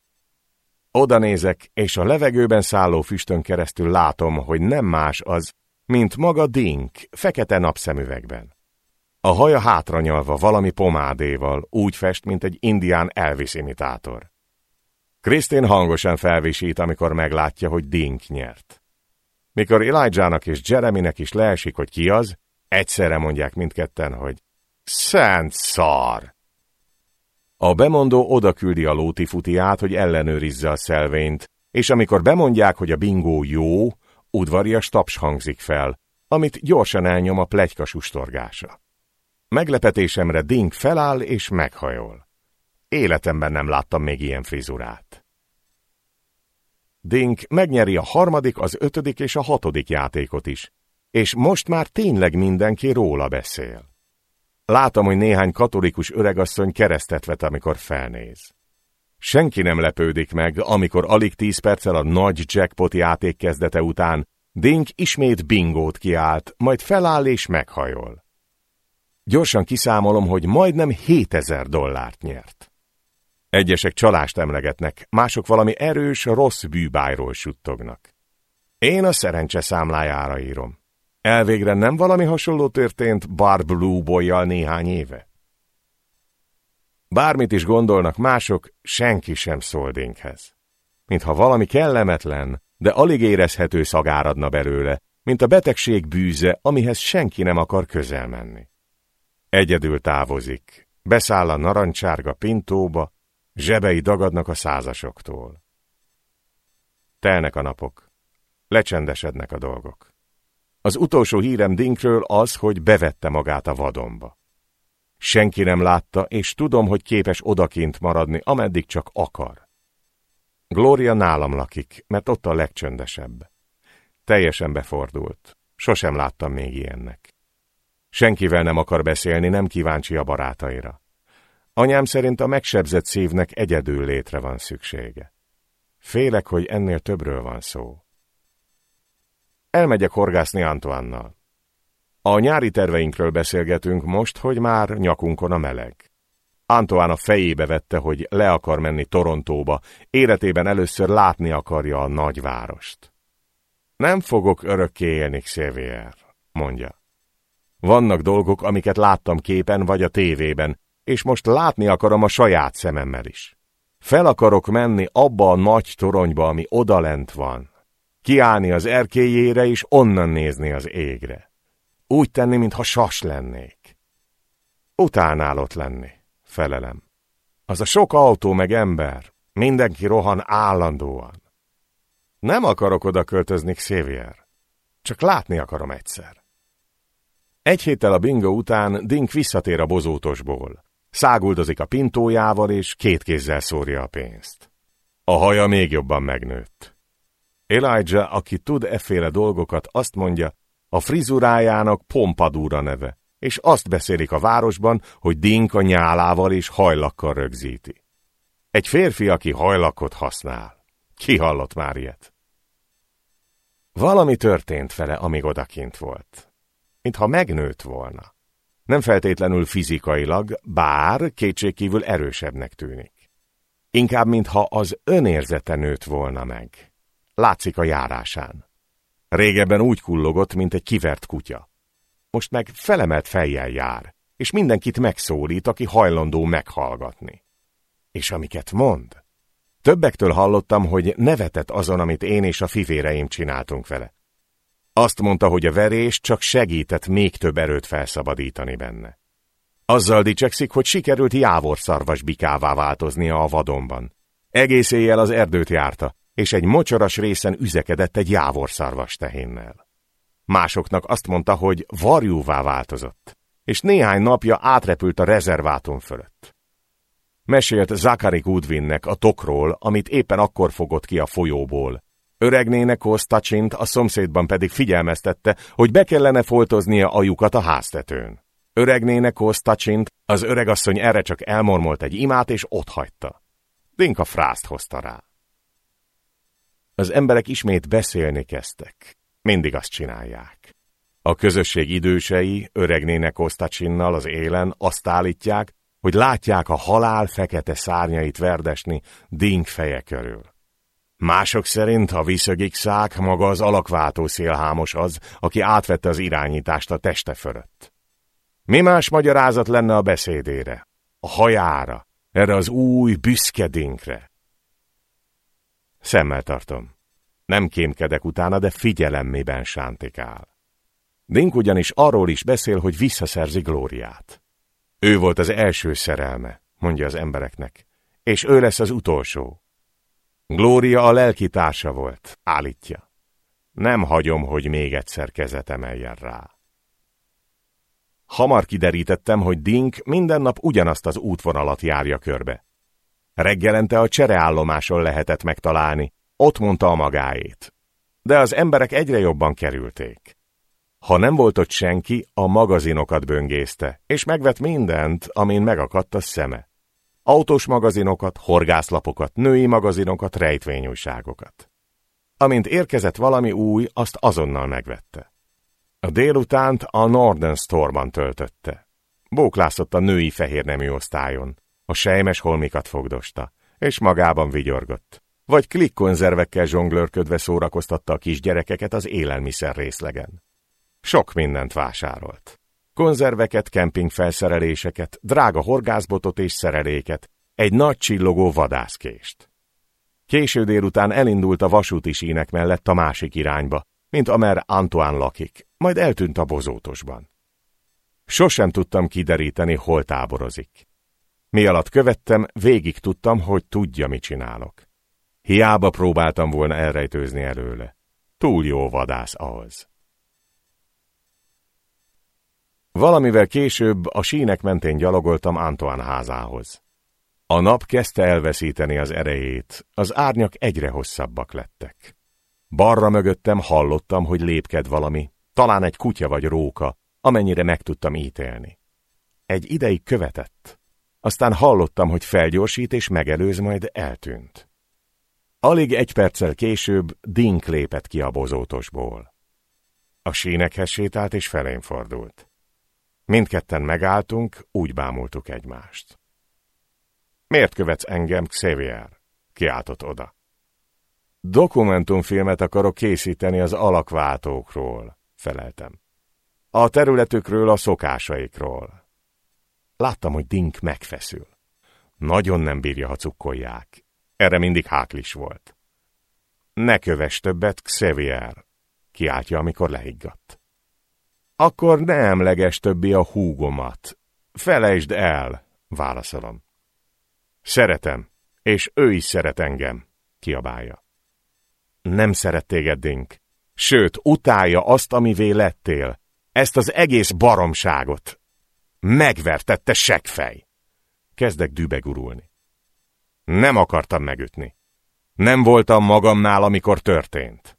Oda nézek, és a levegőben szálló füstön keresztül látom, hogy nem más az, mint maga Dink, fekete napszemüvegben. A haja hátranyalva valami pomádéval, úgy fest, mint egy indián Elvis imitátor. Krisztin hangosan felvisít, amikor meglátja, hogy Dink nyert. Mikor Elijahnak és Jeremynek is leesik, hogy ki az, egyszerre mondják mindketten, hogy Szent szar! A bemondó odaküldi a lótifutiát, hogy ellenőrizze a szelvényt, és amikor bemondják, hogy a bingó jó, udvarias taps hangzik fel, amit gyorsan elnyom a plegyka sustorgása. Meglepetésemre Dink feláll és meghajol. Életemben nem láttam még ilyen frizurát. Dink megnyeri a harmadik, az ötödik és a hatodik játékot is, és most már tényleg mindenki róla beszél. Látom, hogy néhány katolikus öregasszony keresztet vet, amikor felnéz. Senki nem lepődik meg, amikor alig tíz perccel a nagy jackpot játék kezdete után Dink ismét bingót kiált, majd feláll és meghajol. Gyorsan kiszámolom, hogy majdnem 7000 dollárt nyert. Egyesek csalást emlegetnek, mások valami erős, rossz bűbájról suttognak. Én a szerencse számlájára írom. Elvégre nem valami hasonló történt Barb Blue néhány éve? Bármit is gondolnak mások, senki sem szól Dinkhez. Mintha valami kellemetlen, de alig érezhető szagáradna belőle, mint a betegség bűze, amihez senki nem akar közel menni. Egyedül távozik, beszáll a narancsárga pintóba, zsebei dagadnak a százasoktól. Telnek a napok, lecsendesednek a dolgok. Az utolsó hírem Dinkről az, hogy bevette magát a vadonba. Senki nem látta, és tudom, hogy képes odakint maradni, ameddig csak akar. Gloria nálam lakik, mert ott a legcsöndesebb. Teljesen befordult. Sosem láttam még ilyennek. Senkivel nem akar beszélni, nem kíváncsi a barátaira. Anyám szerint a megsebzett szívnek egyedül létre van szüksége. Félek, hogy ennél többről van szó. Elmegyek horgászni Antoannal. A nyári terveinkről beszélgetünk most, hogy már nyakunkon a meleg. Antoine a fejébe vette, hogy le akar menni Torontóba, életében először látni akarja a nagyvárost. Nem fogok örökké élni, Xavier, mondja. Vannak dolgok, amiket láttam képen vagy a tévében, és most látni akarom a saját szememmel is. Fel akarok menni abba a nagy toronyba, ami odalent van, kiállni az erkélyére és onnan nézni az égre. Úgy tenni, mintha sas lennék. Utánálott lenni, felelem. Az a sok autó meg ember, mindenki rohan állandóan. Nem akarok oda költözni, Xavier. Csak látni akarom egyszer. Egy héttel a bingo után Dink visszatér a bozótosból. Száguldozik a pintójával, és két kézzel szórja a pénzt. A haja még jobban megnőtt. Elijah, aki tud efféle dolgokat, azt mondja, a frizurájának pompadúra neve, és azt beszélik a városban, hogy Dinka nyálával és hajlakkal rögzíti. Egy férfi, aki hajlakot használ. Ki hallott már ilyet? Valami történt vele, amíg odakint volt. Mintha megnőtt volna. Nem feltétlenül fizikailag, bár kétségkívül erősebbnek tűnik. Inkább, mintha az önérzete nőtt volna meg. Látszik a járásán. Régebben úgy kullogott, mint egy kivert kutya. Most meg felemelt fejjel jár, és mindenkit megszólít, aki hajlandó meghallgatni. És amiket mond? Többektől hallottam, hogy nevetett azon, amit én és a fivéreim csináltunk vele. Azt mondta, hogy a verés csak segített még több erőt felszabadítani benne. Azzal dicsekszik, hogy sikerült jávorszarvas bikává változnia a vadonban. Egész éjjel az erdőt járta, és egy mocsaras részen üzekedett egy jávorszarvas tehénnel. Másoknak azt mondta, hogy varjúvá változott, és néhány napja átrepült a rezervátum fölött. Mesélt Zachary Goodwinnek a tokról, amit éppen akkor fogott ki a folyóból. Öregnének Kostacsint, a szomszédban pedig figyelmeztette, hogy be kellene foltoznia a lyukat a háztetőn. Öregnének Kostacsint, az öregasszony erre csak elmormolt egy imát és otthagyta. Dinka frászt hozta rá. Az emberek ismét beszélni kezdtek. Mindig azt csinálják. A közösség idősei, öregnének Ostacsinnal az élen azt állítják, hogy látják a halál fekete szárnyait verdesni dink feje körül. Mások szerint a viszögik szák maga az alakváltó szélhámos az, aki átvette az irányítást a teste fölött. Mi más magyarázat lenne a beszédére? A hajára, erre az új, büszke dinkre. Szemmel tartom. Nem kémkedek utána, de figyelemmében sántikál. Dink ugyanis arról is beszél, hogy visszaszerzi Glóriát. Ő volt az első szerelme, mondja az embereknek, és ő lesz az utolsó. Glória a lelki társa volt, állítja. Nem hagyom, hogy még egyszer kezet emeljen rá. Hamar kiderítettem, hogy Dink minden nap ugyanazt az útvonalat járja körbe. Reggelente a csereállomáson lehetett megtalálni, ott mondta a magáét. De az emberek egyre jobban kerülték. Ha nem volt ott senki, a magazinokat böngészte, és megvett mindent, amin megakadt a szeme. Autós magazinokat, horgászlapokat, női magazinokat, rejtvényújságokat. Amint érkezett valami új, azt azonnal megvette. A délutánt a Northern Store-ban töltötte. Bóklászott a női fehérnemű osztályon. A sejmes holmikat fogdosta, és magában vigyorgott. Vagy klikkonzervekkel zsonglőrködve szórakoztatta a kisgyerekeket az élelmiszer részlegen. Sok mindent vásárolt. Konzerveket, kempingfelszereléseket, drága horgászbotot és szereléket, egy nagy csillogó vadászkést. Késő délután elindult a vasúti sínek mellett a másik irányba, mint amer Antoine lakik, majd eltűnt a bozótosban. Sosem tudtam kideríteni, hol táborozik. Mi alatt követtem, végig tudtam, hogy tudja, mit csinálok. Hiába próbáltam volna elrejtőzni előle. Túl jó vadász ahhoz. Valamivel később a sínek mentén gyalogoltam Antoine házához. A nap kezdte elveszíteni az erejét, az árnyak egyre hosszabbak lettek. Barra mögöttem hallottam, hogy lépked valami, talán egy kutya vagy róka, amennyire meg tudtam ítélni. Egy ideig követett. Aztán hallottam, hogy felgyorsít és megelőz, majd eltűnt. Alig egy perccel később Dink lépett ki a bozótosból. A sínekhez sétált és felén fordult. Mindketten megálltunk, úgy bámultuk egymást. Miért követsz engem, Xavier? Kiáltott oda. Dokumentumfilmet akarok készíteni az alakváltókról, feleltem. A területükről, a szokásaikról. Láttam, hogy Dink megfeszül. Nagyon nem bírja, ha cukkolják. Erre mindig háklis volt. Ne kövess többet, Xavier, kiáltja, amikor lehiggadt. Akkor ne emleges többi a húgomat. Felejtsd el, válaszolom. Szeretem, és ő is szeret engem, kiabálja. Nem szeret téged, Dink. Sőt, utálja azt, amivé lettél. Ezt az egész baromságot. Megvertette segfej. Kezdek dübegurulni. Nem akartam megütni. Nem voltam magamnál, amikor történt.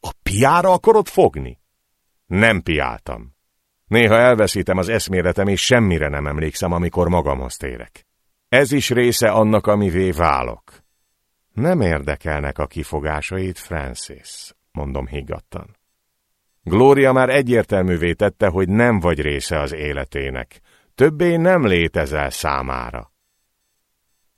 A piára akarod fogni? Nem piáltam. Néha elveszítem az eszméletem, és semmire nem emlékszem, amikor magamhoz térek. Ez is része annak, amivé válok. Nem érdekelnek a kifogásait, Francis, mondom higgadtan. Gloria már egyértelművé tette, hogy nem vagy része az életének. Többé nem létezel számára.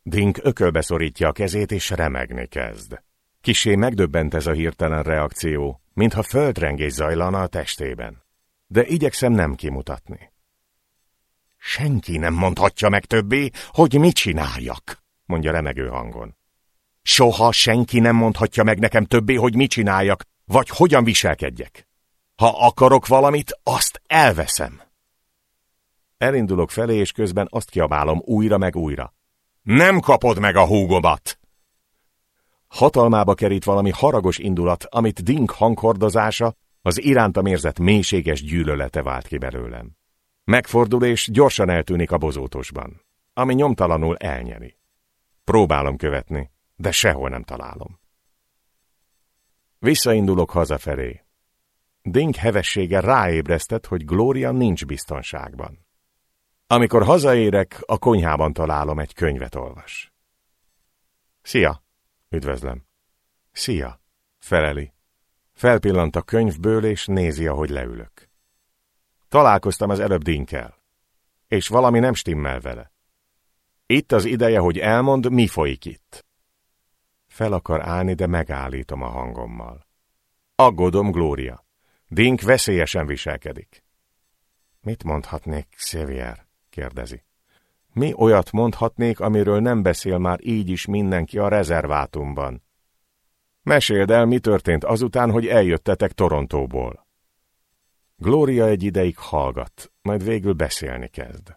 Dink ökölbe szorítja a kezét, és remegni kezd. Kisé megdöbbent ez a hirtelen reakció, mintha földrengés zajlana a testében. De igyekszem nem kimutatni. Senki nem mondhatja meg többé, hogy mit csináljak, mondja remegő hangon. Soha senki nem mondhatja meg nekem többé, hogy mit csináljak, vagy hogyan viselkedjek. Ha akarok valamit, azt elveszem. Elindulok felé, és közben azt kiabálom újra meg újra. Nem kapod meg a húgomat! Hatalmába kerít valami haragos indulat, amit Dink hanghordozása, az irántam érzett mélységes gyűlölete vált ki belőlem. Megfordul és gyorsan eltűnik a bozótosban, ami nyomtalanul elnyeri. Próbálom követni, de sehol nem találom. Visszaindulok hazafelé. Dink hevessége ráébresztett, hogy Gloria nincs biztonságban. Amikor hazaérek, a konyhában találom egy könyvet olvas. Szia! Üdvözlöm. Szia! Feleli. Felpillant a könyvből, és nézi, ahogy leülök. Találkoztam az előbb Dinkkel, és valami nem stimmel vele. Itt az ideje, hogy elmond, mi folyik itt. Fel akar állni, de megállítom a hangommal. Aggódom, Glória. Dink veszélyesen viselkedik. Mit mondhatnék, Xavier? kérdezi. Mi olyat mondhatnék, amiről nem beszél már így is mindenki a rezervátumban? Meséld el, mi történt azután, hogy eljöttetek Torontóból. Gloria egy ideig hallgat, majd végül beszélni kezd.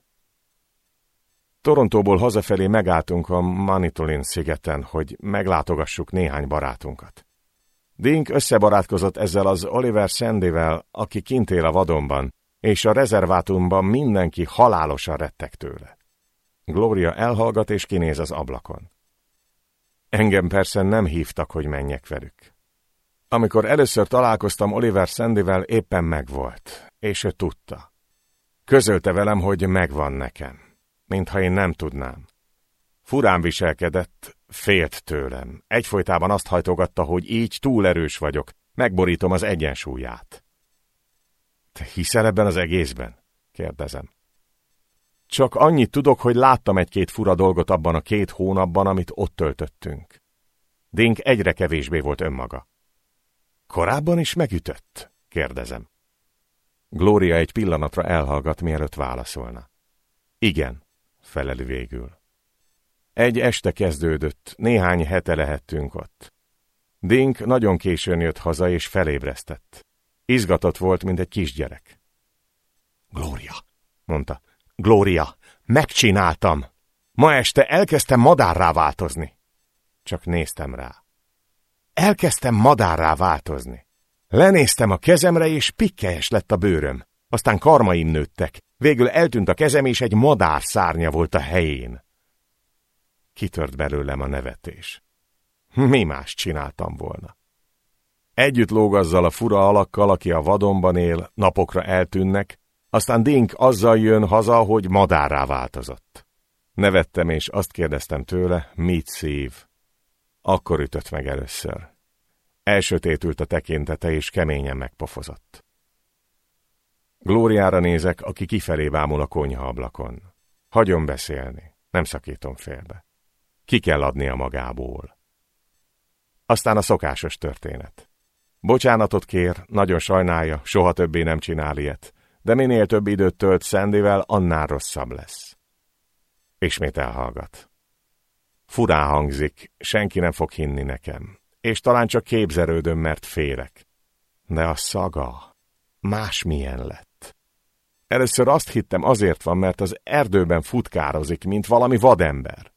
Torontóból hazafelé megálltunk a Manitolin szigeten, hogy meglátogassuk néhány barátunkat. Dink összebarátkozott ezzel az Oliver Sandyvel, aki kint él a vadonban, és a rezervátumban mindenki halálosan rettek tőle. Gloria elhallgat és kinéz az ablakon. Engem persze nem hívtak, hogy menjek velük. Amikor először találkoztam Oliver Sandyvel, éppen megvolt, és ő tudta. Közölte velem, hogy megvan nekem, mintha én nem tudnám. Furán viselkedett, félt tőlem. Egyfolytában azt hajtogatta, hogy így túl erős vagyok, megborítom az egyensúlyát. Te hiszel ebben az egészben? kérdezem. Csak annyit tudok, hogy láttam egy-két fura dolgot abban a két hónapban, amit ott töltöttünk. Dink egyre kevésbé volt önmaga. Korábban is megütött? kérdezem. Gloria egy pillanatra elhallgat, mielőtt válaszolna. Igen, feleli végül. Egy este kezdődött, néhány hete lehettünk ott. Dink nagyon későn jött haza és felébresztett. Izgatott volt, mint egy kisgyerek. Gloria, mondta. Gloria, megcsináltam! Ma este elkezdtem madárrá változni. Csak néztem rá. Elkezdtem madárrá változni. Lenéztem a kezemre, és pikkelyes lett a bőröm. Aztán karmaim nőttek. Végül eltűnt a kezem, és egy madár szárnya volt a helyén. Kitört belőlem a nevetés. Mi más csináltam volna? Együtt lóg azzal a fura alakkal, aki a vadonban él, napokra eltűnnek, aztán Dink azzal jön haza, hogy madárrá változott. Nevettem, és azt kérdeztem tőle, mit szív. Akkor ütött meg először. Elsötétült a tekintete, és keményen megpofozott. Glóriára nézek, aki kifelé bámul a konyha ablakon. Hagyom beszélni, nem szakítom félbe. Ki kell adni a magából. Aztán a szokásos történet. Bocsánatot kér, nagyon sajnálja, soha többé nem csinál ilyet, de minél több időt tölt Szendivel, annál rosszabb lesz. Ismét elhallgat. Furán hangzik, senki nem fog hinni nekem, és talán csak képzelődöm, mert félek. De a szaga másmilyen lett. Először azt hittem azért van, mert az erdőben futkározik, mint valami vadember.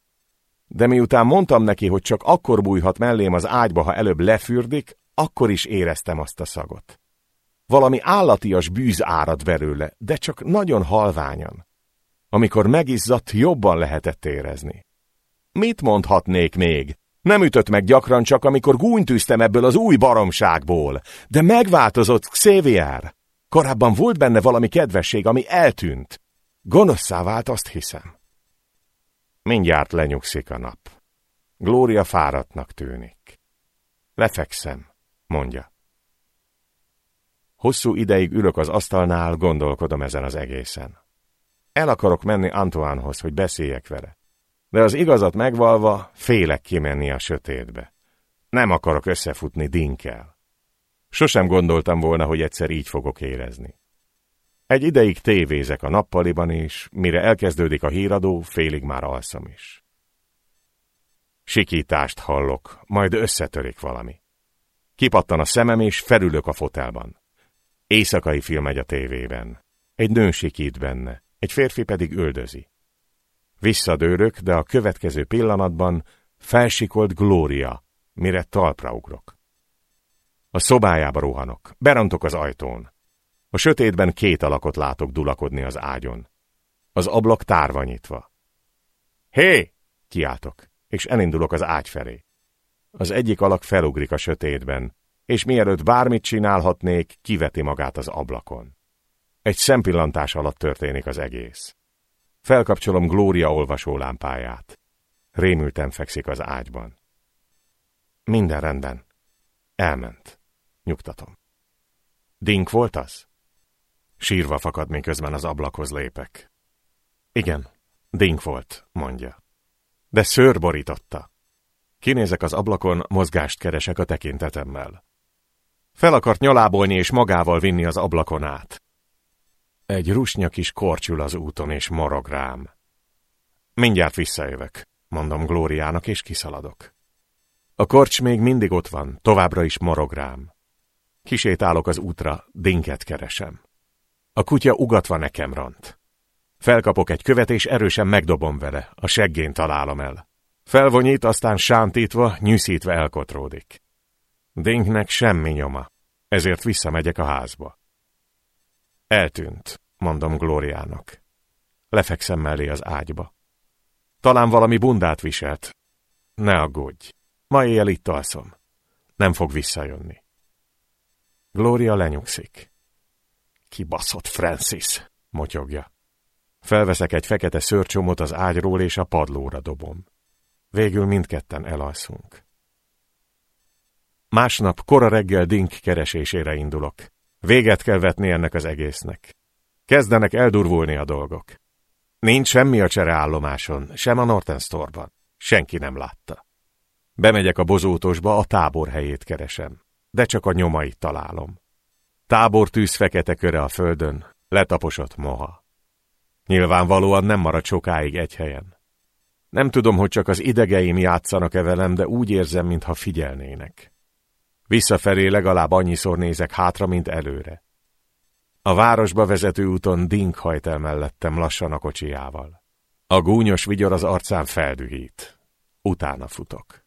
De miután mondtam neki, hogy csak akkor bújhat mellém az ágyba, ha előbb lefürdik, akkor is éreztem azt a szagot. Valami állatias bűz árad belőle, de csak nagyon halványan. Amikor megizzadt, jobban lehetett érezni. Mit mondhatnék még? Nem ütött meg gyakran csak, amikor gúnytűztem ebből az új baromságból. De megváltozott Xavier. Korábban volt benne valami kedvesség, ami eltűnt. Gonoszszá vált, azt hiszem. Mindjárt lenyugszik a nap. Glória fáradtnak tűnik. Lefekszem, mondja. Hosszú ideig ülök az asztalnál, gondolkodom ezen az egészen. El akarok menni Antoinehoz, hogy beszéljek vele. De az igazat megvalva, félek kimenni a sötétbe. Nem akarok összefutni Dinkel. Sosem gondoltam volna, hogy egyszer így fogok érezni. Egy ideig tévézek a nappaliban is, mire elkezdődik a híradó, félig már alszom is. Sikítást hallok, majd összetörik valami. Kipattan a szemem, és felülök a fotelban. Éjszakai film megy a tévében. Egy nő sikít benne, egy férfi pedig üldözi. Visszadőrök, de a következő pillanatban felsikolt Glória, mire talpra ugrok. A szobájába rohanok, berantok az ajtón. A sötétben két alakot látok dulakodni az ágyon. Az ablak tárva nyitva. Hé! kiáltok, és elindulok az ágy felé. Az egyik alak felugrik a sötétben, és mielőtt bármit csinálhatnék, kiveti magát az ablakon. Egy szempillantás alatt történik az egész. Felkapcsolom Glória olvasólámpáját. Rémülten fekszik az ágyban. Minden rendben. Elment. Nyugtatom. Dink volt az? Sírva fakad, miközben az ablakhoz lépek. Igen, Dink volt, mondja. De szőr borította. Kinézek az ablakon, mozgást keresek a tekintetemmel. Fel akart nyalábolni és magával vinni az ablakon át. Egy rusnya kis korcsül az úton és morog rám. Mindjárt visszajövök, mondom Glóriának, és kiszaladok. A korcs még mindig ott van, továbbra is morog rám. Kisétálok az útra, dinket keresem. A kutya ugatva nekem ront. Felkapok egy követ, és erősen megdobom vele, a seggén találom el. Felvonyít, aztán sántítva, nyűszítve elkotródik. Dinknek semmi nyoma, ezért visszamegyek a házba. Eltűnt, mondom Glóriának. Lefekszem mellé az ágyba. Talán valami bundát viselt. Ne aggódj, ma éjjel itt alszom. Nem fog visszajönni. Glória lenyugszik. Kibaszott Francis, motyogja. Felveszek egy fekete szörcsomot az ágyról, és a padlóra dobom. Végül mindketten elalszunk. Másnap kora reggel Dink keresésére indulok. Véget kell vetni ennek az egésznek. Kezdenek eldurvulni a dolgok. Nincs semmi a csereállomáson, sem a Norton Store-ban. Senki nem látta. Bemegyek a bozótosba, a tábor helyét keresem. De csak a nyomait találom. Tábor tűz fekete köre a földön, letaposott moha. Nyilvánvalóan nem marad sokáig egy helyen. Nem tudom, hogy csak az idegeim játszanak-e velem, de úgy érzem, mintha figyelnének. Visszafelé legalább annyiszor nézek hátra, mint előre. A városba vezető úton Dink hajt el mellettem lassan a kocsijával. A gúnyos vigyor az arcán feldühít. Utána futok.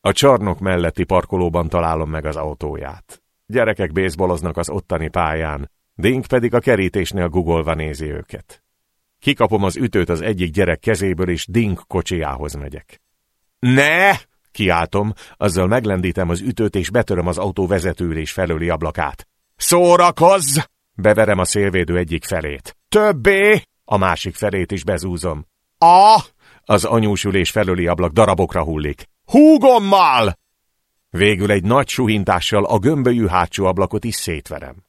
A csarnok melletti parkolóban találom meg az autóját. Gyerekek bészboloznak az ottani pályán, Dink pedig a kerítésnél guggolva nézi őket. Kikapom az ütőt az egyik gyerek kezéből, és Dink kocsijához megyek. Ne! Kiáltom, azzal meglendítem az ütőt, és betöröm az autó vezetőülés felőli ablakát. Szórakozz! Beverem a szélvédő egyik felét. Többé! A másik felét is bezúzom. A! Az anyúsülés felőli ablak darabokra hullik. Húgommal! Végül egy nagy suhintással a gömbölyű hátsó ablakot is szétverem.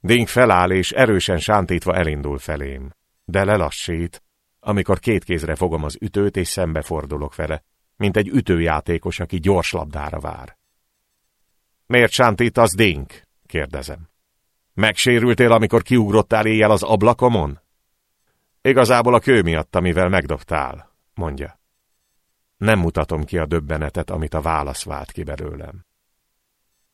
Dink feláll és erősen sántítva elindul felém, de lelassít, amikor két kézre fogom az ütőt és szembefordulok vele, mint egy ütőjátékos, aki gyors labdára vár. Miért sántítasz, Dink? kérdezem. Megsérültél, amikor kiugrottál éjjel az ablakomon? Igazából a kő miatt, amivel megdobtál, mondja. Nem mutatom ki a döbbenetet, amit a válasz vált ki belőlem.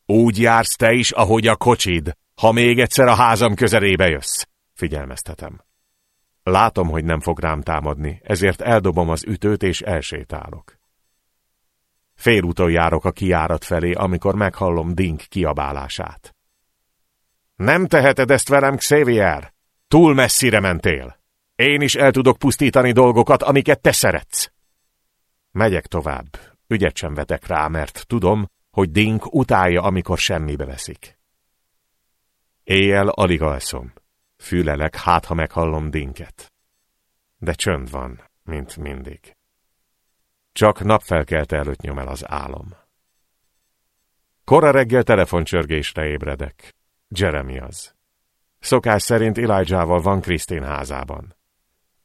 Úgy jársz te is, ahogy a kocsid, ha még egyszer a házam közelébe jössz, figyelmeztetem. Látom, hogy nem fog rám támadni, ezért eldobom az ütőt és elsétálok. Félúton járok a kiárat felé, amikor meghallom Dink kiabálását. Nem teheted ezt velem, Xavier! Túl messzire mentél! Én is el tudok pusztítani dolgokat, amiket te szeretsz! Megyek tovább. Ügyet sem vetek rá, mert tudom, hogy Dink utálja, amikor semmibe veszik. Éjjel alig alszom. Fülelek, hát ha meghallom Dinket. De csönd van, mint mindig. Csak napfelkelte előtt nyom el az álom. Kora reggel telefoncsörgésre ébredek. Jeremy az. Szokás szerint Elijah-val van Krisztin házában.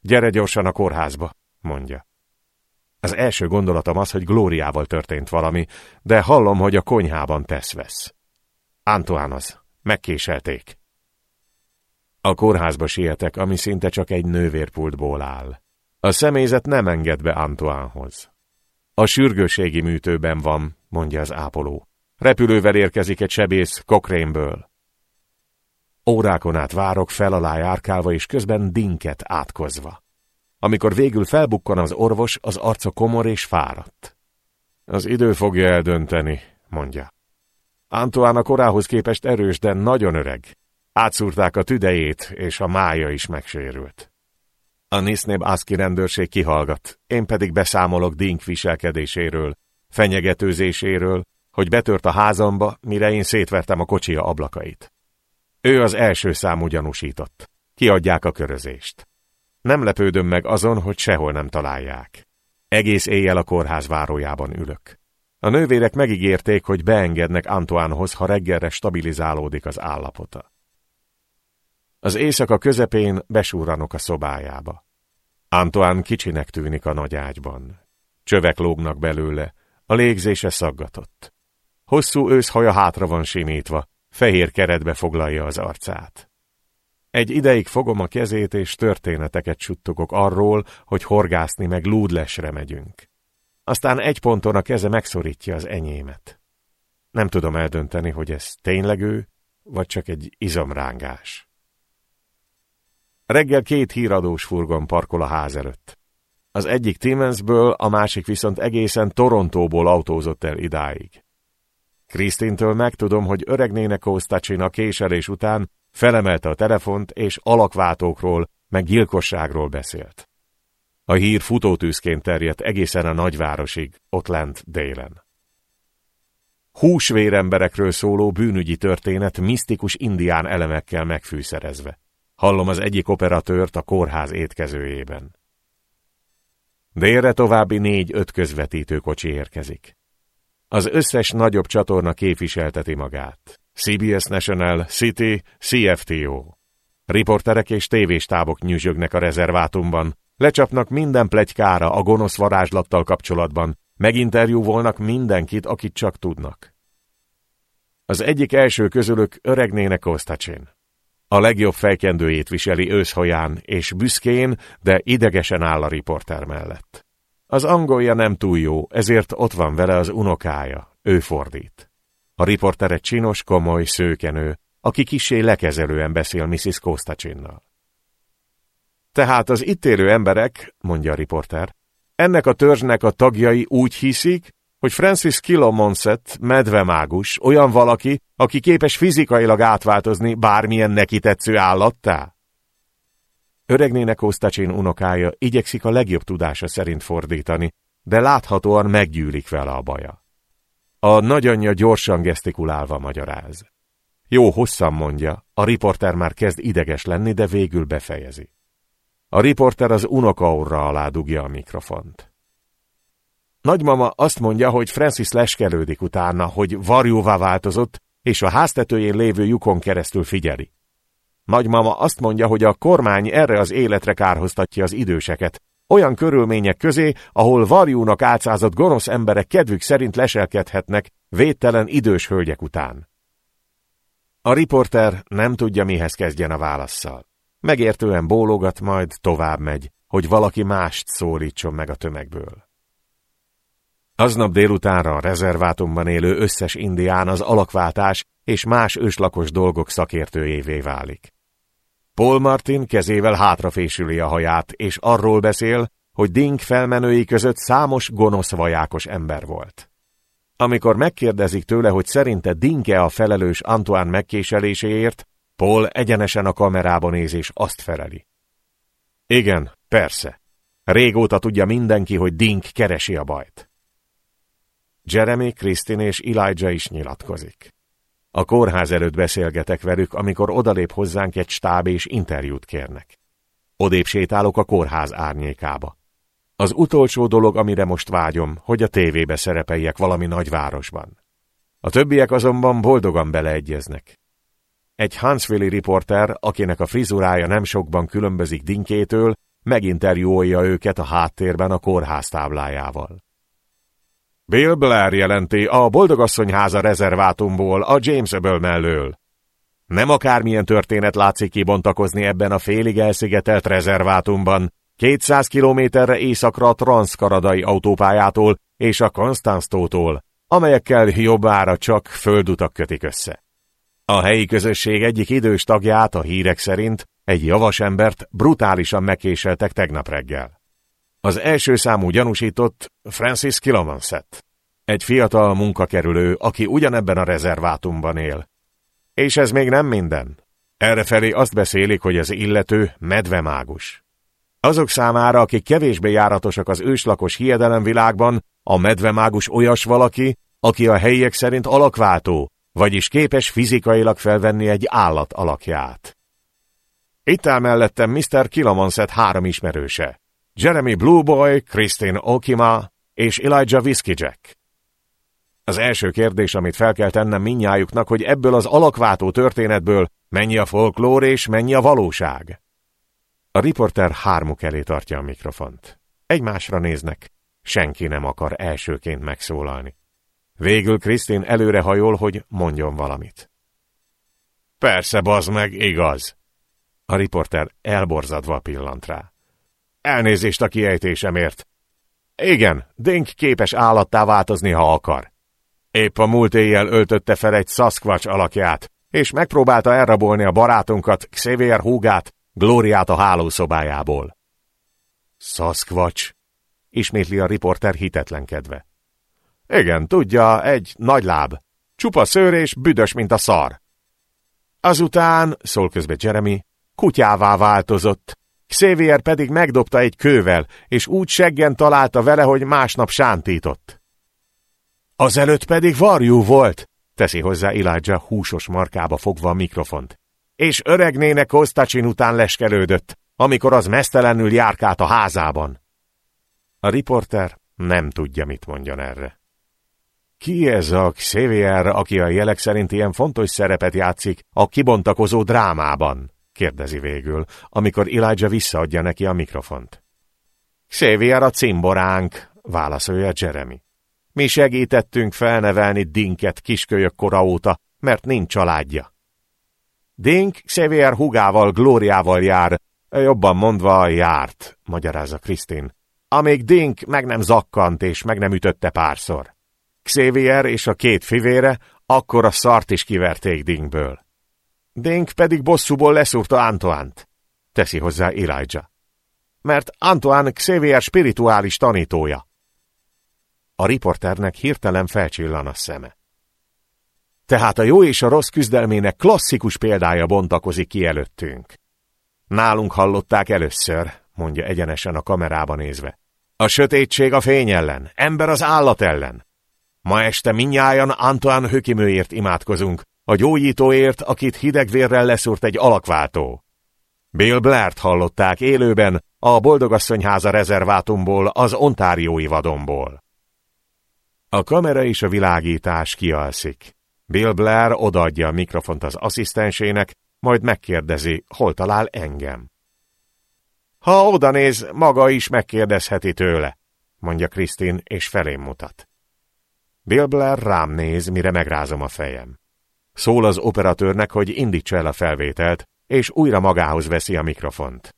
Gyere gyorsan a kórházba, mondja. Az első gondolatom az, hogy Glóriával történt valami, de hallom, hogy a konyhában tesz-vesz. Antoine az. Megkéselték. A kórházba sietek, ami szinte csak egy nővérpultból áll. A személyzet nem enged be Antoinehoz. A sürgőségi műtőben van, mondja az ápoló. Repülővel érkezik egy sebész Cochraneből. Órákon át várok fel alá járkálva és közben dinket átkozva. Amikor végül felbukkan az orvos, az arca komor és fáradt. Az idő fogja eldönteni, mondja. Antoine a korához képest erős, de nagyon öreg. Átszúrták a tüdejét, és a mája is megsérült. A Nisznép Aszki rendőrség kihallgat, én pedig beszámolok Dink viselkedéséről, fenyegetőzéséről, hogy betört a házamba, mire én szétvertem a kocsia ablakait. Ő az első számú gyanúsított. Kiadják a körözést. Nem lepődöm meg azon, hogy sehol nem találják. Egész éjjel a kórház várójában ülök. A nővérek megígérték, hogy beengednek Antoinehoz, ha reggelre stabilizálódik az állapota. Az éjszaka közepén besúranok a szobájába. Antoine kicsinek tűnik a nagy ágyban. Csövek lógnak belőle, a légzése szaggatott. Hosszú őszhaja hátra van simítva, fehér keretbe foglalja az arcát. Egy ideig fogom a kezét, és történeteket suttogok arról, hogy horgászni meg lúdlesre megyünk. Aztán egy ponton a keze megszorítja az enyémet. Nem tudom eldönteni, hogy ez tényleg ő, vagy csak egy izomrángás. Reggel két híradós furgon parkol a ház előtt. Az egyik Timmensből, a másik viszont egészen Torontóból autózott el idáig. Krisztintől megtudom, hogy öreg néne a késelés után felemelte a telefont és alakváltókról, meg gyilkosságról beszélt. A hír futótűzként terjedt egészen a nagyvárosig, ott lent délen. Húsvéremberekről szóló bűnügyi történet misztikus indián elemekkel megfűszerezve. Hallom az egyik operatőrt a kórház étkezőjében. Délre további négy-öt közvetítő kocsi érkezik. Az összes nagyobb csatorna képviselteti magát. CBS National, City, CFTO. Riporterek és tévéstábok nyüzsögnek a rezervátumban, lecsapnak minden plegykára a gonosz varázslattal kapcsolatban, meginterjúvolnak mindenkit, akit csak tudnak. Az egyik első közülük öregnének Kostacsin. A legjobb fejkendőjét viseli őszhaján, és büszkén, de idegesen áll a riporter mellett. Az angolja nem túl jó, ezért ott van vele az unokája, ő fordít. A riporter egy csinos, komoly, szőkenő, aki kisé lekezelően beszél Mrs. Kostacsinnal. Tehát az itt élő emberek, mondja a riporter, ennek a törzsnek a tagjai úgy hiszik, hogy Francis Kilomonset, medvemágus, olyan valaki, aki képes fizikailag átváltozni bármilyen neki tetsző állattá? Öregnének Osztacsin unokája igyekszik a legjobb tudása szerint fordítani, de láthatóan meggyűlik vele a baja. A nagyanyja gyorsan gesztikulálva magyaráz. Jó hosszan mondja, a riporter már kezd ideges lenni, de végül befejezi. A riporter az unokaurra alá dugja a mikrofont. Nagymama azt mondja, hogy Francis leskelődik utána, hogy varjóvá változott, és a háztetőjén lévő lyukon keresztül figyeli. Nagymama azt mondja, hogy a kormány erre az életre kárhoztatja az időseket, olyan körülmények közé, ahol varjúnak álcázott gonosz emberek kedvük szerint leselkedhetnek védtelen idős hölgyek után. A riporter nem tudja, mihez kezdjen a válaszszal. Megértően bólogat, majd tovább megy, hogy valaki mást szólítson meg a tömegből. Aznap délutánra a rezervátumban élő összes indián az alakváltás és más őslakos dolgok szakértőjévé válik. Paul Martin kezével hátrafésüli a haját, és arról beszél, hogy Dink felmenői között számos gonosz vajákos ember volt. Amikor megkérdezik tőle, hogy szerinte Dinke a felelős Antoine megkéseléséért, Paul egyenesen a kamerába néz és azt feleli. Igen, persze. Régóta tudja mindenki, hogy Dink keresi a bajt. Jeremy, Kristin és Elijah is nyilatkozik. A kórház előtt beszélgetek velük, amikor odalép hozzánk egy stáb és interjút kérnek. Odébb sétálok a kórház árnyékába. Az utolsó dolog, amire most vágyom, hogy a tévébe szerepeljek valami nagyvárosban. A többiek azonban boldogan beleegyeznek. Egy Huntsville riporter, akinek a frizurája nem sokban különbözik Dinkétől, meginterjúolja őket a háttérben a kórház táblájával. Bill Blair jelenti a Boldogasszonyháza rezervátumból a James öböl mellől. Nem akármilyen történet látszik kibontakozni ebben a félig elszigetelt rezervátumban, 200 kilométerre északra a Transzkaradai autópályától és a Konstanztótól, amelyekkel jobbára csak földutak kötik össze. A helyi közösség egyik idős tagját a hírek szerint egy javas embert brutálisan megkéseltek tegnap reggel. Az első számú gyanúsított Francis Kilomanset, egy fiatal munkakerülő, aki ugyanebben a rezervátumban él. És ez még nem minden. Errefelé azt beszélik, hogy az illető medvemágus. Azok számára, akik kevésbé járatosak az őslakos hiedelemvilágban, a medvemágus olyas valaki, aki a helyiek szerint alakváltó, vagyis képes fizikailag felvenni egy állat alakját. Itt áll mellettem Mr. Kilomonset három ismerőse. Jeremy Blueboy, Christine Okima és Elijah Whiskey Jack. Az első kérdés, amit fel kell tennem minnyájuknak, hogy ebből az alakváltó történetből mennyi a folklór és mennyi a valóság. A riporter hármuk elé tartja a mikrofont. Egymásra néznek. Senki nem akar elsőként megszólalni. Végül Krisztin előrehajol, hogy mondjon valamit. Persze, bazd meg, igaz. A riporter elborzadva pillant rá. Elnézést a kiejtésemért. Igen, Dink képes állattá változni, ha akar. Épp a múlt éjjel öltötte fel egy Sasquatch alakját, és megpróbálta elrabolni a barátunkat, Xavier húgát, Glóriát a hálószobájából. Sasquatch, ismétli a riporter hitetlenkedve. Igen, tudja, egy nagy láb. Csupa szőr és büdös, mint a szar. Azután, szól közbe Jeremy, kutyává változott. Xavier pedig megdobta egy kővel, és úgy seggen találta vele, hogy másnap sántított. Azelőtt pedig varjú volt, teszi hozzá Elijah húsos markába fogva a mikrofont. És öregnének Kostacsin után leskelődött, amikor az mesztelenül járkált a házában. A riporter nem tudja, mit mondjon erre. Ki ez a Xavier, aki a jelek szerint ilyen fontos szerepet játszik a kibontakozó drámában? Kérdezi végül, amikor Elijah visszaadja neki a mikrofont. Xavier a cimboránk, válaszolja Jeremy. Mi segítettünk felnevelni Dinket kiskölyök kora óta, mert nincs családja. Dink Xavier hugával, Glóriával jár, jobban mondva járt, magyarázza Krisztin, amíg Dink meg nem zakkant és meg nem ütötte párszor. Xavier és a két fivére akkor a szart is kiverték Dinkből. Dink pedig bosszúból leszúrta Antoánt, teszi hozzá Elijah. Mert Antoine Xavier spirituális tanítója. A riporternek hirtelen felcsillan a szeme. Tehát a jó és a rossz küzdelmének klasszikus példája bontakozik ki előttünk. Nálunk hallották először, mondja egyenesen a kamerába nézve. A sötétség a fény ellen, ember az állat ellen. Ma este minnyájan Antoine hökimőért imádkozunk, a gyógyítóért, akit hidegvérrel leszúrt egy alakváltó. Bill Blair-t hallották élőben a Boldogasszonyháza rezervátumból, az ontáriói vadonból. A kamera és a világítás kialszik. Bill Blair odaadja a mikrofont az asszisztensének, majd megkérdezi, hol talál engem. Ha oda néz, maga is megkérdezheti tőle, mondja Krisztin, és felém mutat. Bill Blair rám néz, mire megrázom a fejem. Szól az operatőrnek, hogy indítsa el a felvételt, és újra magához veszi a mikrofont.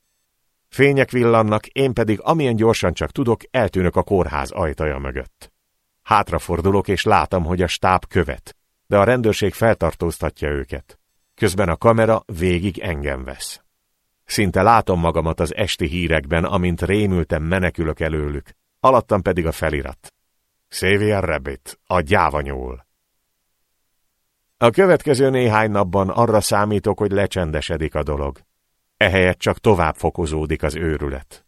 Fények villannak, én pedig amilyen gyorsan csak tudok, eltűnök a kórház ajtaja mögött. Hátrafordulok, és látom, hogy a stáb követ, de a rendőrség feltartóztatja őket. Közben a kamera végig engem vesz. Szinte látom magamat az esti hírekben, amint rémültem menekülök előlük, alattam pedig a felirat. Xavier Rabbit, a gyáva nyúl. A következő néhány napban arra számítok, hogy lecsendesedik a dolog. Ehelyett csak tovább fokozódik az őrület.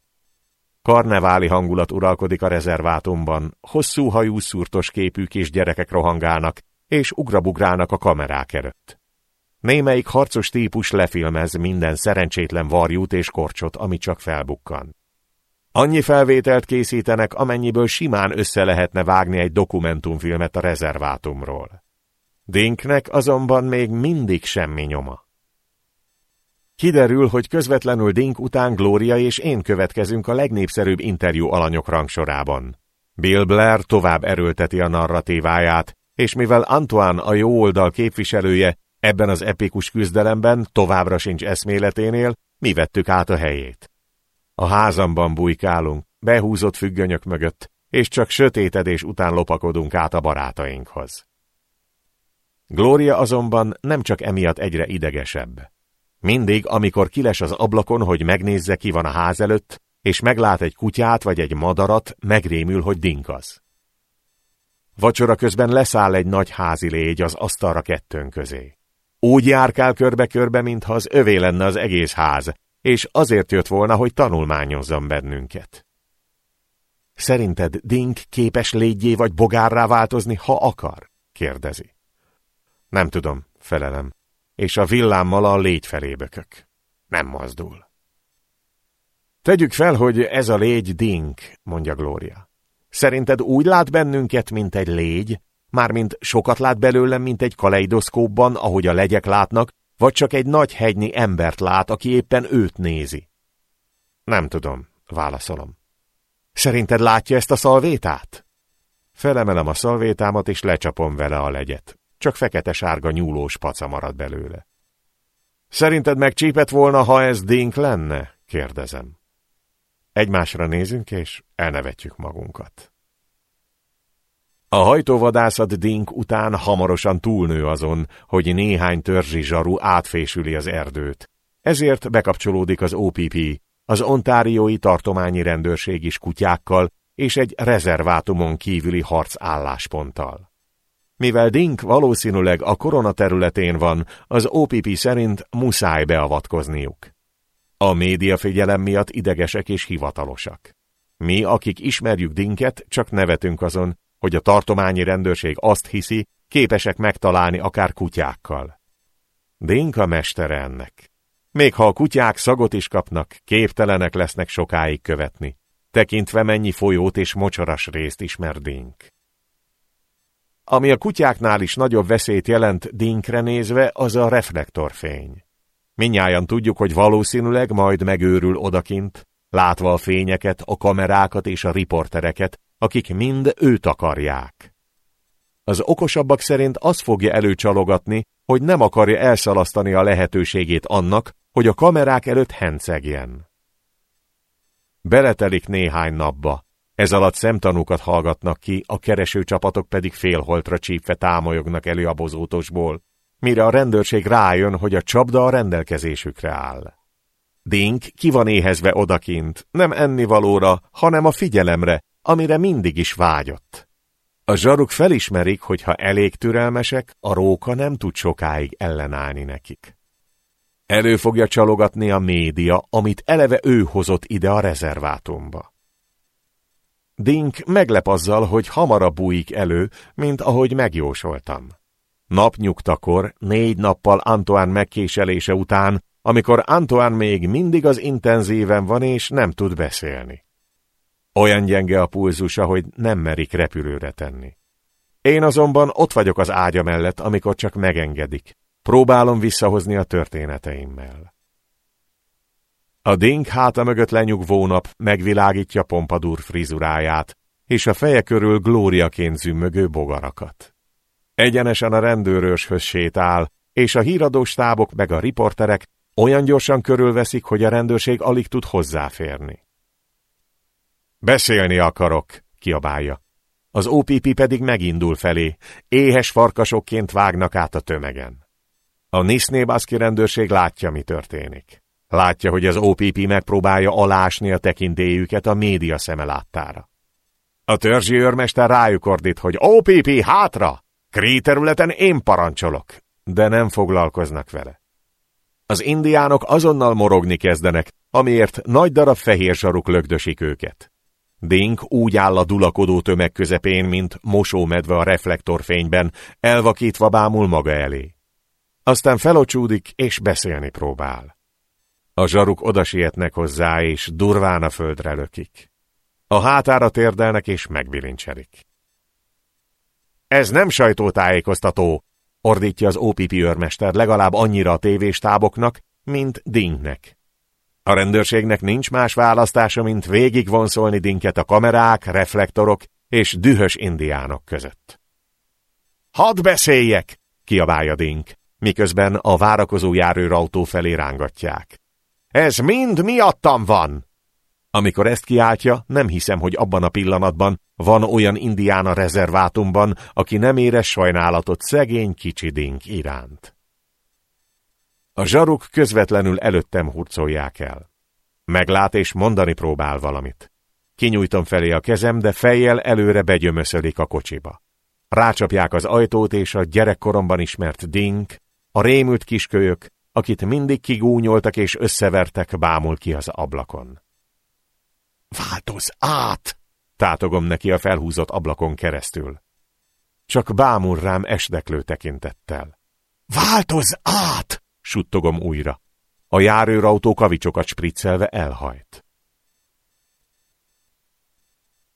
Karneváli hangulat uralkodik a rezervátumban, hosszú hajú szúrtos képű kis gyerekek rohangálnak, és ugrabugrálnak a kamerák előtt. Némelyik harcos típus lefilmez minden szerencsétlen varjút és korcsot, ami csak felbukkan. Annyi felvételt készítenek, amennyiből simán össze lehetne vágni egy dokumentumfilmet a rezervátumról. Dinknek azonban még mindig semmi nyoma. Kiderül, hogy közvetlenül Dink után Gloria és én következünk a legnépszerűbb interjú alanyok rangsorában. Bill Blair tovább erőlteti a narratíváját, és mivel Antoine a jó oldal képviselője ebben az epikus küzdelemben továbbra sincs eszméleténél, mi vettük át a helyét. A házamban bujkálunk, behúzott függönyök mögött, és csak sötétedés után lopakodunk át a barátainkhoz. Gloria azonban nem csak emiatt egyre idegesebb. Mindig, amikor kiles az ablakon, hogy megnézze, ki van a ház előtt, és meglát egy kutyát vagy egy madarat, megrémül, hogy dinkaz. Vacsora közben leszáll egy nagy házi légy az asztalra kettőnk közé. Úgy járkál körbe-körbe, mintha az övé lenne az egész ház, és azért jött volna, hogy tanulmányozzon bennünket. Szerinted Dink képes légyé vagy bogárrá változni, ha akar? kérdezi. Nem tudom, felelem, és a villámmal a légy felé bökök. Nem mozdul. Tegyük fel, hogy ez a légy Dink, mondja Gloria. Szerinted úgy lát bennünket, mint egy légy, mármint sokat lát belőlem, mint egy kaleidoszkópban, ahogy a legyek látnak, vagy csak egy nagy hegynyi embert lát, aki éppen őt nézi? Nem tudom, válaszolom. Szerinted látja ezt a szalvétát? Felemelem a szalvétámat, és lecsapom vele a legyet. Csak fekete-sárga nyúlós paca marad belőle. Szerinted megcsípett volna, ha ez dink lenne? kérdezem. Egymásra nézünk, és elnevetjük magunkat. A hajtóvadászat dink után hamarosan túlnő azon, hogy néhány törzsi zsaru átfésüli az erdőt. Ezért bekapcsolódik az OPP, az ontáriói tartományi rendőrség is kutyákkal és egy rezervátumon kívüli harc állásponttal. Mivel Dink valószínűleg a korona területén van, az OPP szerint muszáj beavatkozniuk. A média figyelem miatt idegesek és hivatalosak. Mi, akik ismerjük Dinket, csak nevetünk azon, hogy a tartományi rendőrség azt hiszi, képesek megtalálni akár kutyákkal. Dink a mestere ennek. Még ha a kutyák szagot is kapnak, képtelenek lesznek sokáig követni, tekintve mennyi folyót és mocsaras részt ismer Dink. Ami a kutyáknál is nagyobb veszélyt jelent Dinkre nézve, az a reflektorfény. Minnyáján tudjuk, hogy valószínűleg majd megőrül odakint, látva a fényeket, a kamerákat és a riportereket, akik mind őt akarják. Az okosabbak szerint az fogja előcsalogatni, hogy nem akarja elszalasztani a lehetőségét annak, hogy a kamerák előtt hencegjen. Beletelik néhány napba. Ez alatt szemtanúkat hallgatnak ki, a keresőcsapatok pedig félholtra csípve támolyognak elő a bozótosból, mire a rendőrség rájön, hogy a csapda a rendelkezésükre áll. Dink ki van éhezve odakint, nem ennivalóra, hanem a figyelemre, amire mindig is vágyott. A zsaruk felismerik, hogy ha elég türelmesek, a róka nem tud sokáig ellenállni nekik. Elő fogja csalogatni a média, amit eleve ő hozott ide a rezervátumba. Dink meglep azzal, hogy hamarabb bújik elő, mint ahogy megjósoltam. Napnyugtakor, négy nappal Antoine megkéselése után, amikor Antoine még mindig az intenzíven van és nem tud beszélni. Olyan gyenge a pulzusa, hogy nem merik repülőre tenni. Én azonban ott vagyok az ágya mellett, amikor csak megengedik. Próbálom visszahozni a történeteimmel. A dink háta mögött lenyugvó nap megvilágítja Pompadour frizuráját, és a feje körül glóriaként zümmögő bogarakat. Egyenesen a rendőröshöz sétál, és a híradós tábok meg a riporterek olyan gyorsan körülveszik, hogy a rendőrség alig tud hozzáférni. Beszélni akarok, kiabálja. Az OPP pedig megindul felé, éhes farkasokként vágnak át a tömegen. A Nisznébaszki rendőrség látja, mi történik. Látja, hogy az OPP megpróbálja alásni a tekintélyüket a média szeme láttára. A törzsi őrmester rájuk ordít, hogy OPP hátra! Kree területen én parancsolok, de nem foglalkoznak vele. Az indiánok azonnal morogni kezdenek, amiért nagy darab fehér zsaruk lögdösik őket. Dink úgy áll a dulakodó tömeg közepén, mint mosómedve a reflektorfényben, elvakítva bámul maga elé. Aztán felocsúdik és beszélni próbál. A zsaruk odasietnek hozzá, és durván a földre lökik. A hátára térdelnek és megbilincselik. Ez nem sajtótájékoztató, ordítja az OPP őrmester legalább annyira a tévéstáboknak, mint Dinknek. A rendőrségnek nincs más választása, mint végigvonszolni Dinket a kamerák, reflektorok és dühös indiánok között. Hadd beszéljek! kiabálja Dink, miközben a várakozó járőrautó felé rángatják. Ez mind miattam van! Amikor ezt kiáltja, nem hiszem, hogy abban a pillanatban van olyan indiána rezervátumban, aki nem érez sajnálatot szegény kicsi Dink iránt. A zsaruk közvetlenül előttem hurcolják el. Meglát és mondani próbál valamit. Kinyújtom felé a kezem, de fejjel előre begyömöszölik a kocsiba. Rácsapják az ajtót, és a gyerekkoromban ismert Dink, a rémült kiskölyök, akit mindig kigúnyoltak és összevertek, bámul ki az ablakon. Változ át! Tátogom neki a felhúzott ablakon keresztül. Csak bámul rám esdeklő tekintettel. Változ át! Suttogom újra. A járőrautó kavicsokat spriccelve elhajt.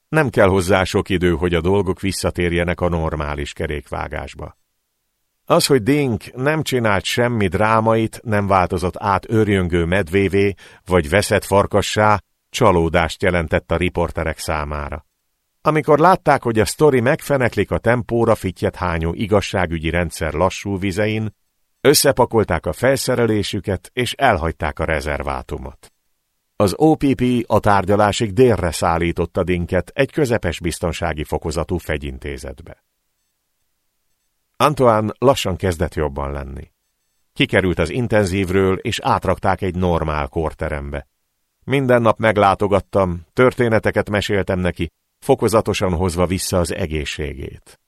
Nem kell hozzá sok idő, hogy a dolgok visszatérjenek a normális kerékvágásba. Az, hogy Dink nem csinált semmi drámait, nem változott át őrjöngő medvévé, vagy veszett farkassá, csalódást jelentett a riporterek számára. Amikor látták, hogy a sztori megfeneklik a tempóra fittyet hányó igazságügyi rendszer lassú vizein, összepakolták a felszerelésüket és elhagyták a rezervátumot. Az OPP a tárgyalásig délre szállította Dinket egy közepes biztonsági fokozatú fegyintézetbe. Antoine lassan kezdett jobban lenni. Kikerült az intenzívről, és átrakták egy normál korterembe. Minden nap meglátogattam, történeteket meséltem neki, fokozatosan hozva vissza az egészségét.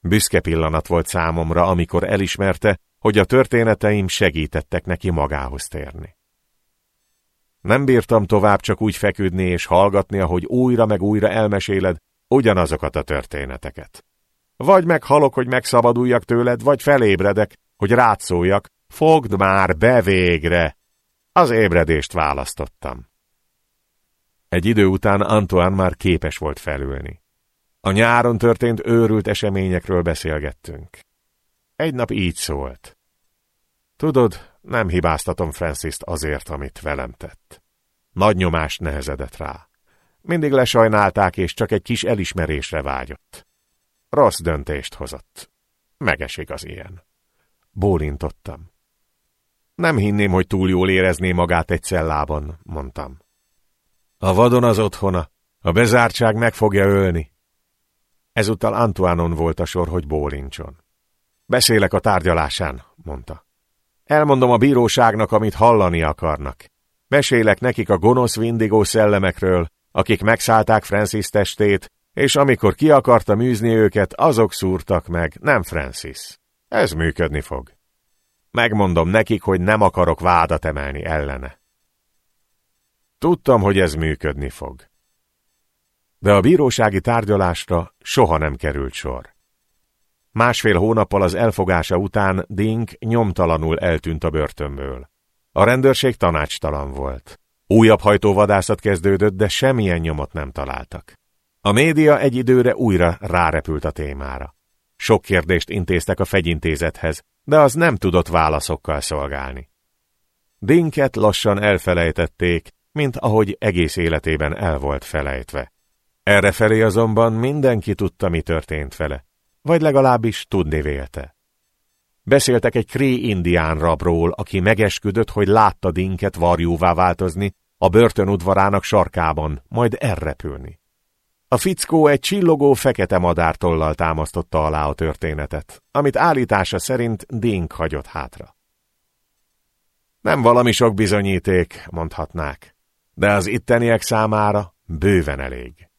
Büszke pillanat volt számomra, amikor elismerte, hogy a történeteim segítettek neki magához térni. Nem bírtam tovább csak úgy feküdni és hallgatni, ahogy újra meg újra elmeséled ugyanazokat a történeteket. Vagy meghalok, hogy megszabaduljak tőled, vagy felébredek, hogy rátszóljak, fogd már be végre! Az ébredést választottam. Egy idő után Antoine már képes volt felülni. A nyáron történt őrült eseményekről beszélgettünk. Egy nap így szólt. Tudod, nem hibáztatom Francis-t azért, amit velem tett. Nagy nyomást nehezedett rá. Mindig lesajnálták, és csak egy kis elismerésre vágyott. Rossz döntést hozott. Megesik az ilyen. Bólintottam. Nem hinném, hogy túl jól érezné magát egy cellában, mondtam. A vadon az otthona, a bezártság meg fogja ölni. Ezúttal Antoánon volt a sor, hogy bólincson. Beszélek a tárgyalásán, mondta. Elmondom a bíróságnak, amit hallani akarnak. Mesélek nekik a gonosz vindigó szellemekről, akik megszállták Francis testét, és amikor ki akarta műzni őket, azok szúrtak meg, nem Francis. Ez működni fog. Megmondom nekik, hogy nem akarok vádat emelni ellene. Tudtam, hogy ez működni fog. De a bírósági tárgyalásra soha nem került sor. Másfél hónappal az elfogása után Dink nyomtalanul eltűnt a börtönből. A rendőrség tanácstalan volt. Újabb hajtóvadászat kezdődött, de semmilyen nyomot nem találtak. A média egy időre újra rárepült a témára. Sok kérdést intéztek a fegyintézethez, de az nem tudott válaszokkal szolgálni. Dinket lassan elfelejtették, mint ahogy egész életében el volt felejtve. Errefelé azonban mindenki tudta, mi történt vele vagy legalábbis tudni vélte. Beszéltek egy kré indián rabról, aki megesküdött, hogy látta Dinket varjúvá változni a börtönudvarának sarkában, majd elrepülni. A fickó egy csillogó fekete madártollal támasztotta alá a történetet, amit állítása szerint Dink hagyott hátra. Nem valami sok bizonyíték, mondhatnák, de az itteniek számára bőven elég.